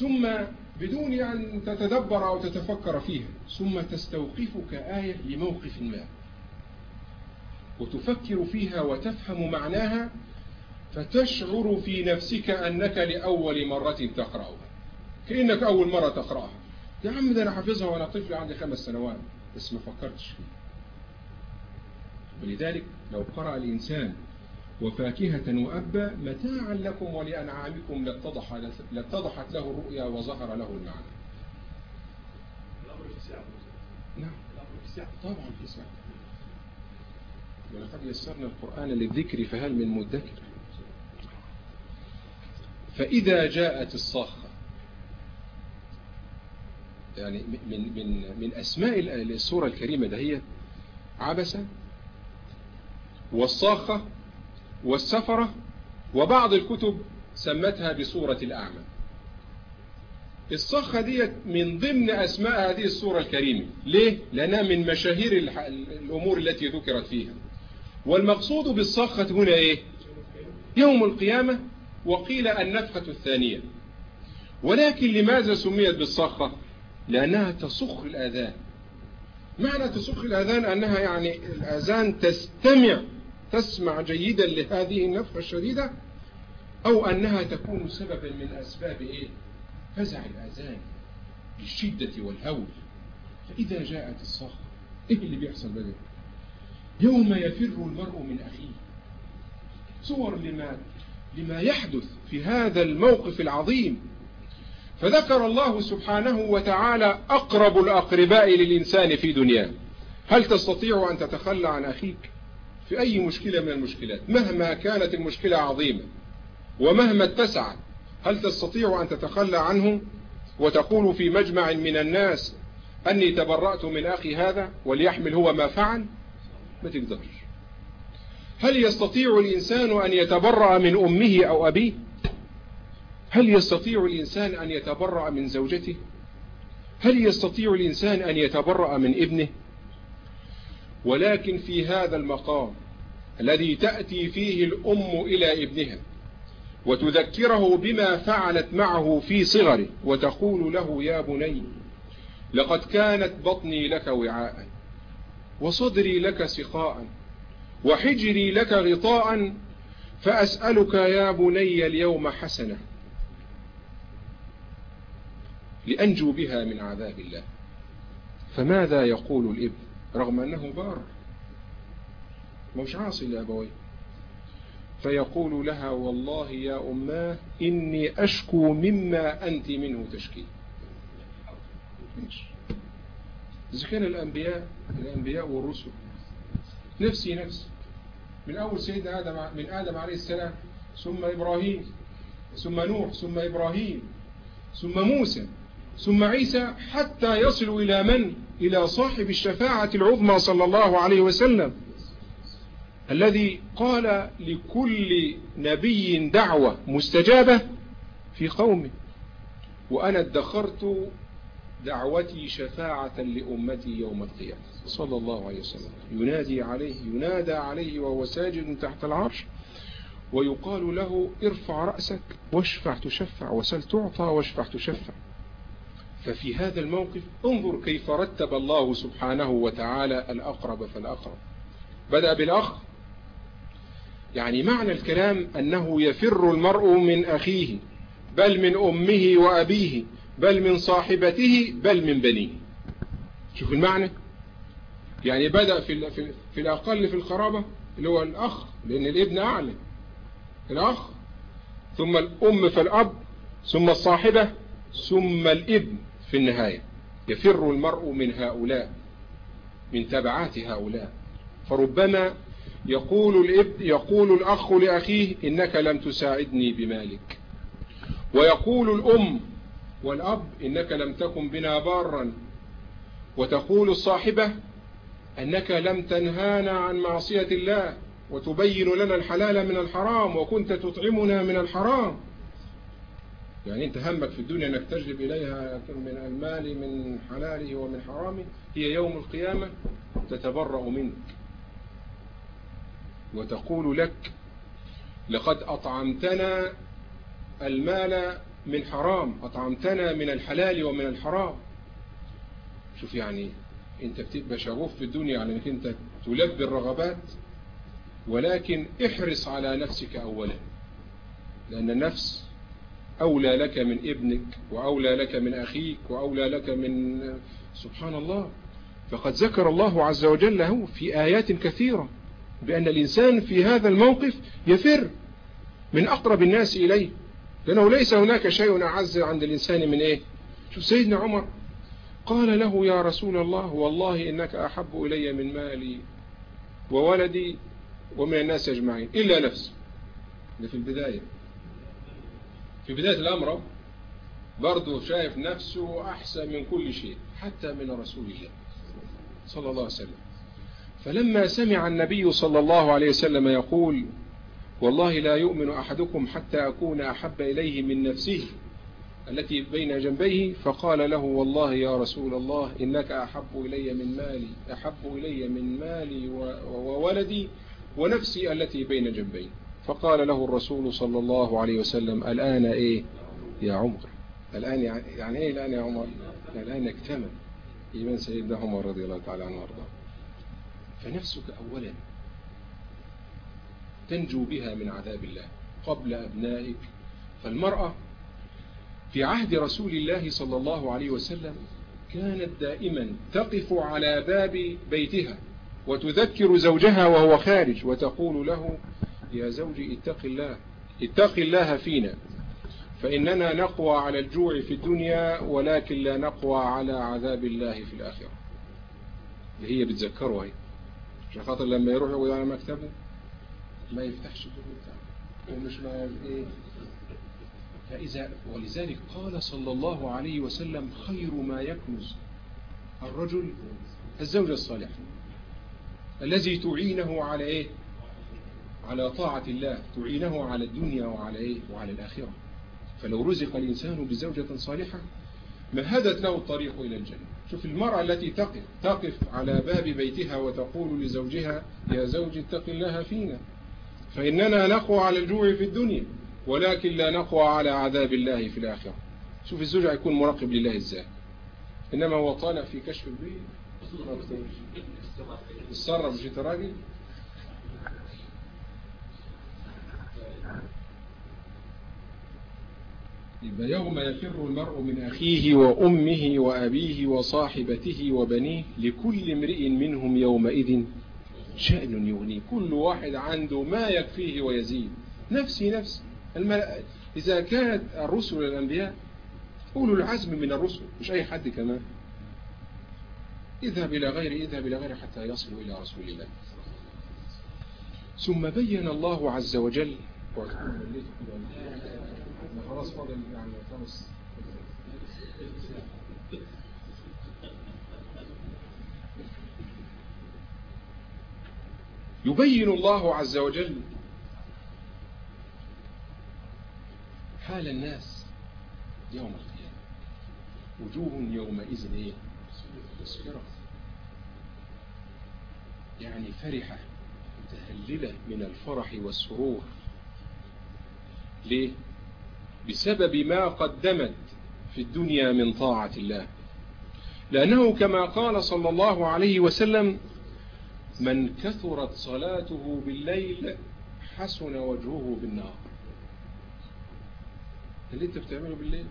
ثم بدون أن تتدبر أو تتفكر فيها ثم تستوقفك آية لموقف ما وتفكر فيها وتفهم معناها فتشعر في نفسك أنك لأول مرة تقرأها كأنك أول مرة تقرأها. يا عم ده أنا حافظها وأنا طفل عندي خمس سنوات. بس ما فكرتش. فيها ولذلك لو قرأ الإنسان وفاكهة وأبا متاعا لكم ولأنعامكم لاتضح لاتضحت له الرؤيا وظهر له المعنى. نعم. طبعا في سعة ولقد يسرنا القرآن للذكر فهل من مدكر؟ فإذا جاءت الصاخة يعني من من من أسماء السورة الكريمة ده هي عبسة والصاخة والسفرة وبعض الكتب سمتها بصورة الأعمى الصخة دي من ضمن أسماء هذه الصورة الكريمة ليه؟ لأنها من مشاهير الأمور التي ذكرت فيها والمقصود بالصخة هنا إيه؟ يوم القيامة وقيل النفخة الثانية. ولكن لماذا سميت بالصخة؟ لأنها تصخ الآذان. معنى تصخ الآذان أنها يعني الآذان تستمع تسمع جيدا لهذه النفخة الشديدة أو أنها تكون سببا من أسباب إيه؟ فزع الآذان بالشدة والهول. فإذا جاءت الصخرة إيه اللي بيحصل بقى يوم يفر المرء من أخيه. صور لما, لما يحدث في هذا الموقف العظيم. فذكر الله سبحانه وتعالى أقرب الأقرباء للإنسان في دنياه. هل تستطيع أن تتخلى عن أخيك؟ في أي مشكلة من المشكلات؟ مهما كانت المشكلة عظيمة ومهما اتسعت هل تستطيع أن تتخلى عنه؟ وتقول في مجمع من الناس أني تبرأت من أخي هذا وليحمل هو ما فعل؟ ما تقدرش. هل يستطيع الإنسان أن يتبرأ من أمه أو أبيه؟ هل يستطيع الإنسان أن يتبرأ من زوجته؟ هل يستطيع الإنسان أن يتبرأ من ابنه؟ ولكن في هذا المقام الذي تأتي فيه الأم إلى ابنها وتذكره بما فعلت معه في صغره وتقول له يا بني لقد كانت بطني لك وعاء وصدري لك سقاء وحجري لك غطاء فأسألك يا بني اليوم حسنة. لأنجو بها من عذاب الله. فماذا يقول الابن رغم أنه بار. مش عاصي لأبويه فيقول لها والله يا أماه إني أشكو مما أنت منه تشكي. إذا كان الأنبياء الأنبياء والرسل. نفسي نفسي من أول سيدنا آدم من آدم عليه السلام ثم إبراهيم ثم نوح ثم إبراهيم ثم موسى ثم عيسى حتى يصل إلى من؟ إلى صاحب الشفاعة العظمى صلى الله عليه وسلم الذي قال لكل نبي دعوة مستجابة في قومه وأنا ادخرت دعوتي شفاعة لأمتي يوم القيامة. صلى الله عليه وسلم. ينادي عليه ينادى عليه وهو ساجد تحت العرش ويقال له ارفع رأسك واشفع تشفع وسل تعطى واشفع تشفع. ففي هذا الموقف انظر كيف رتب الله سبحانه وتعالى الأقرب فالأقرب. بدأ بالأخ. يعني معنى الكلام أنه يفر المرء من أخيه بل من أمه وأبيه بل من صاحبته بل من بنيه. شوف المعنى. يعني بدأ في, في, الأقل في القرابة اللي هو الأخ لأن الابن أعلى. الأخ ثم الأم فالأب ثم الصاحبة ثم الابن في النهاية. يفر المرء من هؤلاء من تبعات هؤلاء. فربما يقول الابن يقول الأخ لأخيه إنك لم تساعدني بمالك. ويقول الأم والأب إنك لم تكن بنا بارا. وتقول الصاحبة أنك لم تنهانا عن معصية الله وتبين لنا الحلال من الحرام وكنت تطعمنا من الحرام. يعني أنت همك في الدنيا أنك تجلب إليها من المال من حلاله ومن حرامه. هي يوم القيامة تتبرأ منك وتقول لك لقد أطعمتنا المال من حرام أطعمتنا من الحلال ومن الحرام. شوف يعني انت بتبقى شغوف في الدنيا على انك انت تلبي الرغبات ولكن احرص على نفسك اولا لأن النفس أولى لك من ابنك وأولى لك من أخيك وأولى لك من سبحان الله. فقد ذكر الله عز وجل له في آيات كثيرة بأن الإنسان في هذا الموقف يفر من أقرب الناس إليه لأنه ليس هناك شيء أعز عند الإنسان من إيه؟ شوف سيدنا عمر قال له يا رسول الله والله إنك أحب إلي من مالي وولدي ومن الناس أجمعين. إلا نفسي. ده في البداية. في بداية الأمر برضه شايف نفسه أحسن من كل شيء حتى من رسول الله صلى الله عليه وسلم. فلما سمع النبي صلى الله عليه وسلم يقول والله لا يؤمن أحدكم حتى أكون أحب إليه من نفسه. التي بين جنبيه فقال له والله يا رسول الله إنك أحب إلي من مالي أحب إلي من مالي وولدي ونفسي التي بين جنبي فقال له الرسول صلى الله عليه وسلم الآن إيه؟ يا عمر. الآن يعني إيه الآن يا عمر؟ الآن اكتمل إيمان سيدنا عمر رضي الله تعالى عنه وأرضاه. فنفسك أولا تنجو بها من عذاب الله قبل أبنائك فالمرأة في عهد رسول الله صلى الله عليه وسلم كانت دائما تقف على باب بيتها وتذكر زوجها وهو خارج وتقول له يا زوجي اتق الله اتق الله فينا فإننا نقوى على الجوع في الدنيا ولكن لا نقوى على عذاب الله في الآخرة. هي بتذكره هي. عشان خاطر لما يروح يقول على مكتبه ما يفتحش بتاعه ومش ما إيه؟ فإذا ولذلك قال صلى الله عليه وسلم خير ما يكنز. الرجل الزوجة الصالحة الذي تعينه على إيه؟ على طاعة الله تعينه على الدنيا وعلى إيه؟ وعلى الآخرة. فلو رزق الإنسان بزوجة صالحة مهدت له الطريق إلى الجنة. شوف المرأة التي تقف تقف على باب بيتها وتقول لزوجها يا زوجي اتق الله فينا فإننا نقوى على الجوع في الدنيا. ولكن لا نقوى على عذاب الله في الآخرة. شوف الزوج هيكون مراقب لله إزاي. إنما هو طالع في كشف البيت. الصرف مش راجل يبقى يوم يفر المرء من أخيه وأمه وأبيه وصاحبته وبنيه لكل امرئ منهم يومئذ شأن يغني كل واحد عنده ما يكفيه ويزيد. نفسي نفسي. إذا كانت الرسل الأنبياء أولو العزم من الرسل مش أي حد كمان. اذهب إلى غير اذهب إلى غير حتى يصلوا إلى رسول الله. ثم بين الله عز وجل. خلاص فاضل يعني خمس يبين الله عز وجل حال الناس يوم القيامة. وجوه يومئذ إيه مسفرة يعني فرحة متهللة من الفرح والسرور. ليه؟ بسبب ما قدمت في الدنيا من طاعة الله. لأنه كما قال صلى الله عليه وسلم من كثرت صلاته بالليل حسن وجهه بالنهار اللي انت بتعمله بالليل؟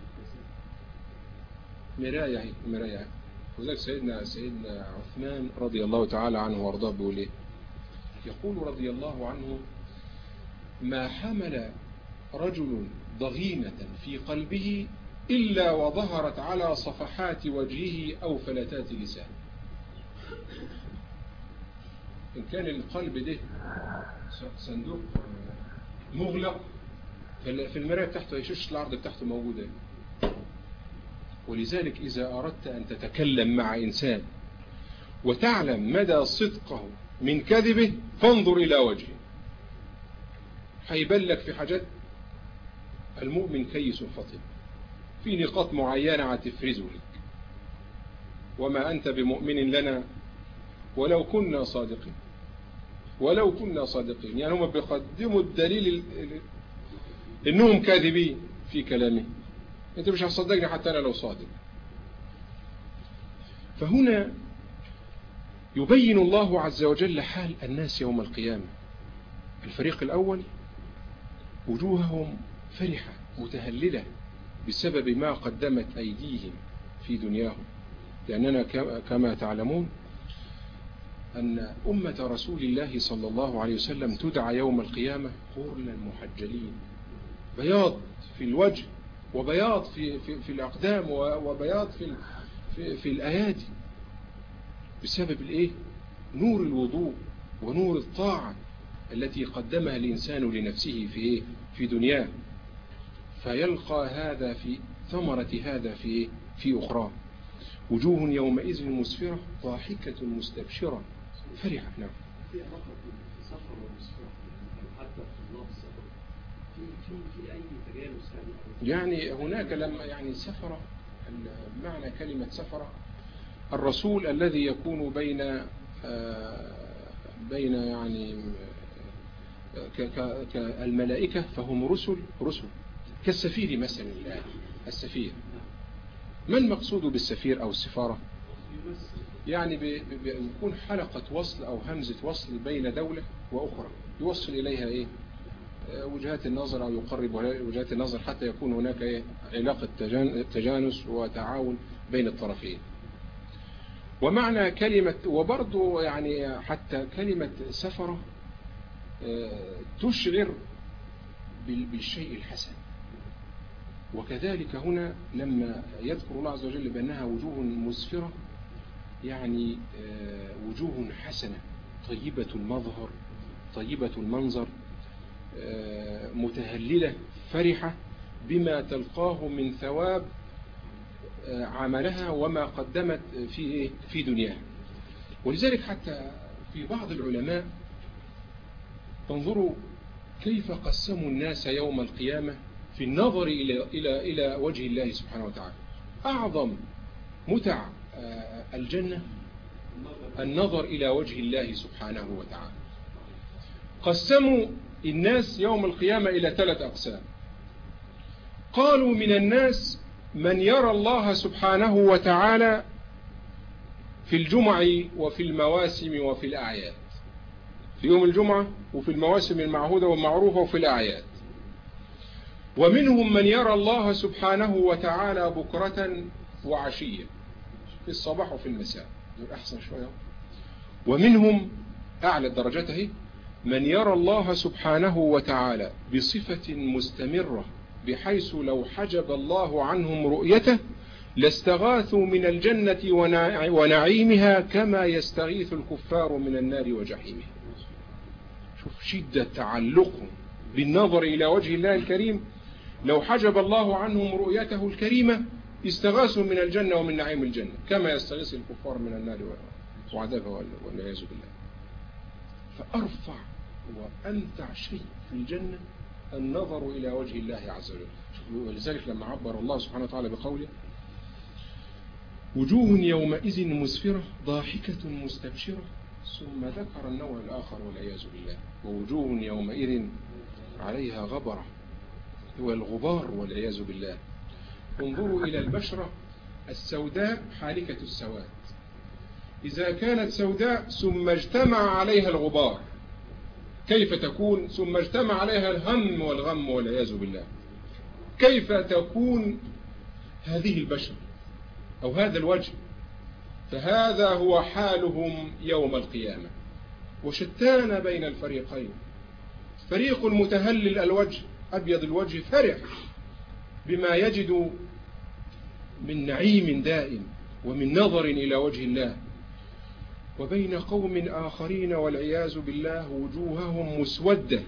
مراية مراية وذلك سيدنا سيدنا عثمان رضي الله تعالى عنه وارضاه بيقول إيه؟ يقول رضي الله عنه ما حمل رجل ضغينة في قلبه إلا وظهرت على صفحات وجهه أو فلتات لسانه. إن كان القلب ده صندوق مغلق في المراية بتاعته يشوش العرض بتاعته موجودة. ولذلك إذا أردت أن تتكلم مع إنسان وتعلم مدى صدقه من كذبه فانظر إلى وجهه. هيبلك في حاجات المؤمن كيس فطن. في نقاط معينة هتفرزه لك. وما أنت بمؤمن لنا ولو كنا صادقين. ولو كنا صادقين. يعني هم بيقدموا الدليل إنهم كاذبين في كلامه. أنت مش هتصدقني حتى أنا لو صادق. فهنا يبين الله عز وجل حال الناس يوم القيامة. الفريق الأول وجوههم فرحة متهللة بسبب ما قدمت أيديهم في دنياهم. لأننا كما تعلمون أن أمة رسول الله صلى الله عليه وسلم تدعى يوم القيامة غرلا محجلين. بياض في الوجه وبياض في, في, في الأقدام وبياض في, في, في الأيادي بسبب الإيه؟ نور الوضوء ونور الطاعة التي قدمها الإنسان لنفسه في إيه؟ في دنياه. فيلقى هذا في ثمرة هذا في في أخرى. وجوه يومئذ مسفرة ضاحكة مستبشرة. فرحة نعم. يعني هناك لما يعني سفرة معنى كلمة سفرة الرسول الذي يكون بين آه، بين يعني كالملائكة فهم رسل رسل. كالسفير مثلا الآن السفير. ما المقصود بالسفير أو السفارة؟ يعني بيكون حلقة وصل أو همزة وصل بين دولة وأخرى. يوصل إليها إيه؟ وجهات النظر أو يقرب وجهات النظر حتى يكون هناك إيه؟ علاقة تجانس وتعاون بين الطرفين. ومعنى كلمة وبرضه يعني حتى كلمة سفرة آه، تشعر بالشيء الحسن. وكذلك هنا لما يذكر الله عز وجل بأنها وجوه مسفرة يعني آه، وجوه حسنة. طيبة المظهر طيبة المنظر متهللة فرحة بما تلقاه من ثواب آه، عملها وما قدمت في إيه؟ في دنياها ولذلك حتى في بعض العلماء تنظروا كيف قسموا الناس يوم القيامة في النظر إلى, إلى, إلى وجه الله سبحانه وتعالى. أعظم متع آه، الجنة النظر إلى وجه الله سبحانه وتعالى. قسموا الناس يوم القيامة إلى ثلاث أقسام. قالوا من الناس من يرى الله سبحانه وتعالى في الجمع وفي المواسم وفي الأعياد. في يوم الجمعة وفي المواسم المعهودة والمعروفة وفي الأعياد. ومنهم من يرى الله سبحانه وتعالى بكرة وعشية في الصباح وفي المساء. دول أحسن شوية. ومنهم أعلى الدرجات هي من يرى الله سبحانه وتعالى بصفة مستمرة بحيث لو حجب الله عنهم رؤيته لاستغاثوا من الجنة ونعيمها كما يستغيث الكفار من النار وجحيمها. شوف شدة تعلقهم بالنظر إلى وجه الله الكريم. لو حجب الله عنهم رؤيته الكريمة استغاثوا من الجنة ومن نعيم الجنة كما يستغيث الكفار من النار وعذابها والعياذ بالله. فأرفع وأمتع شيء في الجنة النظر إلى وجه الله عز وجل. ولذلك لما عبر الله سبحانه وتعالى بقوله وجوه يومئذ مسفرة ضاحكة مستبشرة ثم ذكر النوع الآخر والعياذ بالله. ووجوه يومئذ عليها غبرة هو الغبار والعياذ بالله. انظروا إلى البشرة السوداء حالكة السواد. إذا كانت سوداء ثم اجتمع عليها الغبار. كيف تكون؟ ثم اجتمع عليها الهم والغم والعياذ بالله. كيف تكون هذه البشر أو هذا الوجه؟ فهذا هو حالهم يوم القيامة. وشتان بين الفريقين. فريق المتهلل الوجه أبيض الوجه فرح بما يجد من نعيم دائم ومن نظر إلى وجه الله. وبين قوم آخرين والعياذ بالله وجوههم مسودة.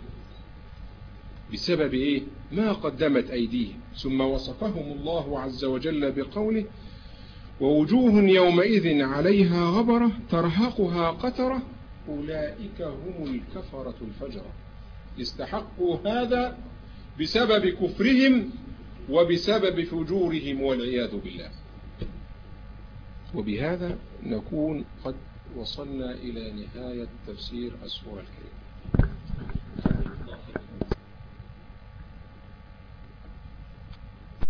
بسبب إيه؟ ما قدمت أيديهم. ثم وصفهم الله عز وجل بقوله ووجوه يومئذ عليها غبرة ترهقها قترة. أولئك هم الكفرة الفجرة. استحقوا هذا بسبب كفرهم وبسبب فجورهم والعياذ بالله. وبهذا نكون قد وصلنا إلى نهاية تفسير السورة الكريمة.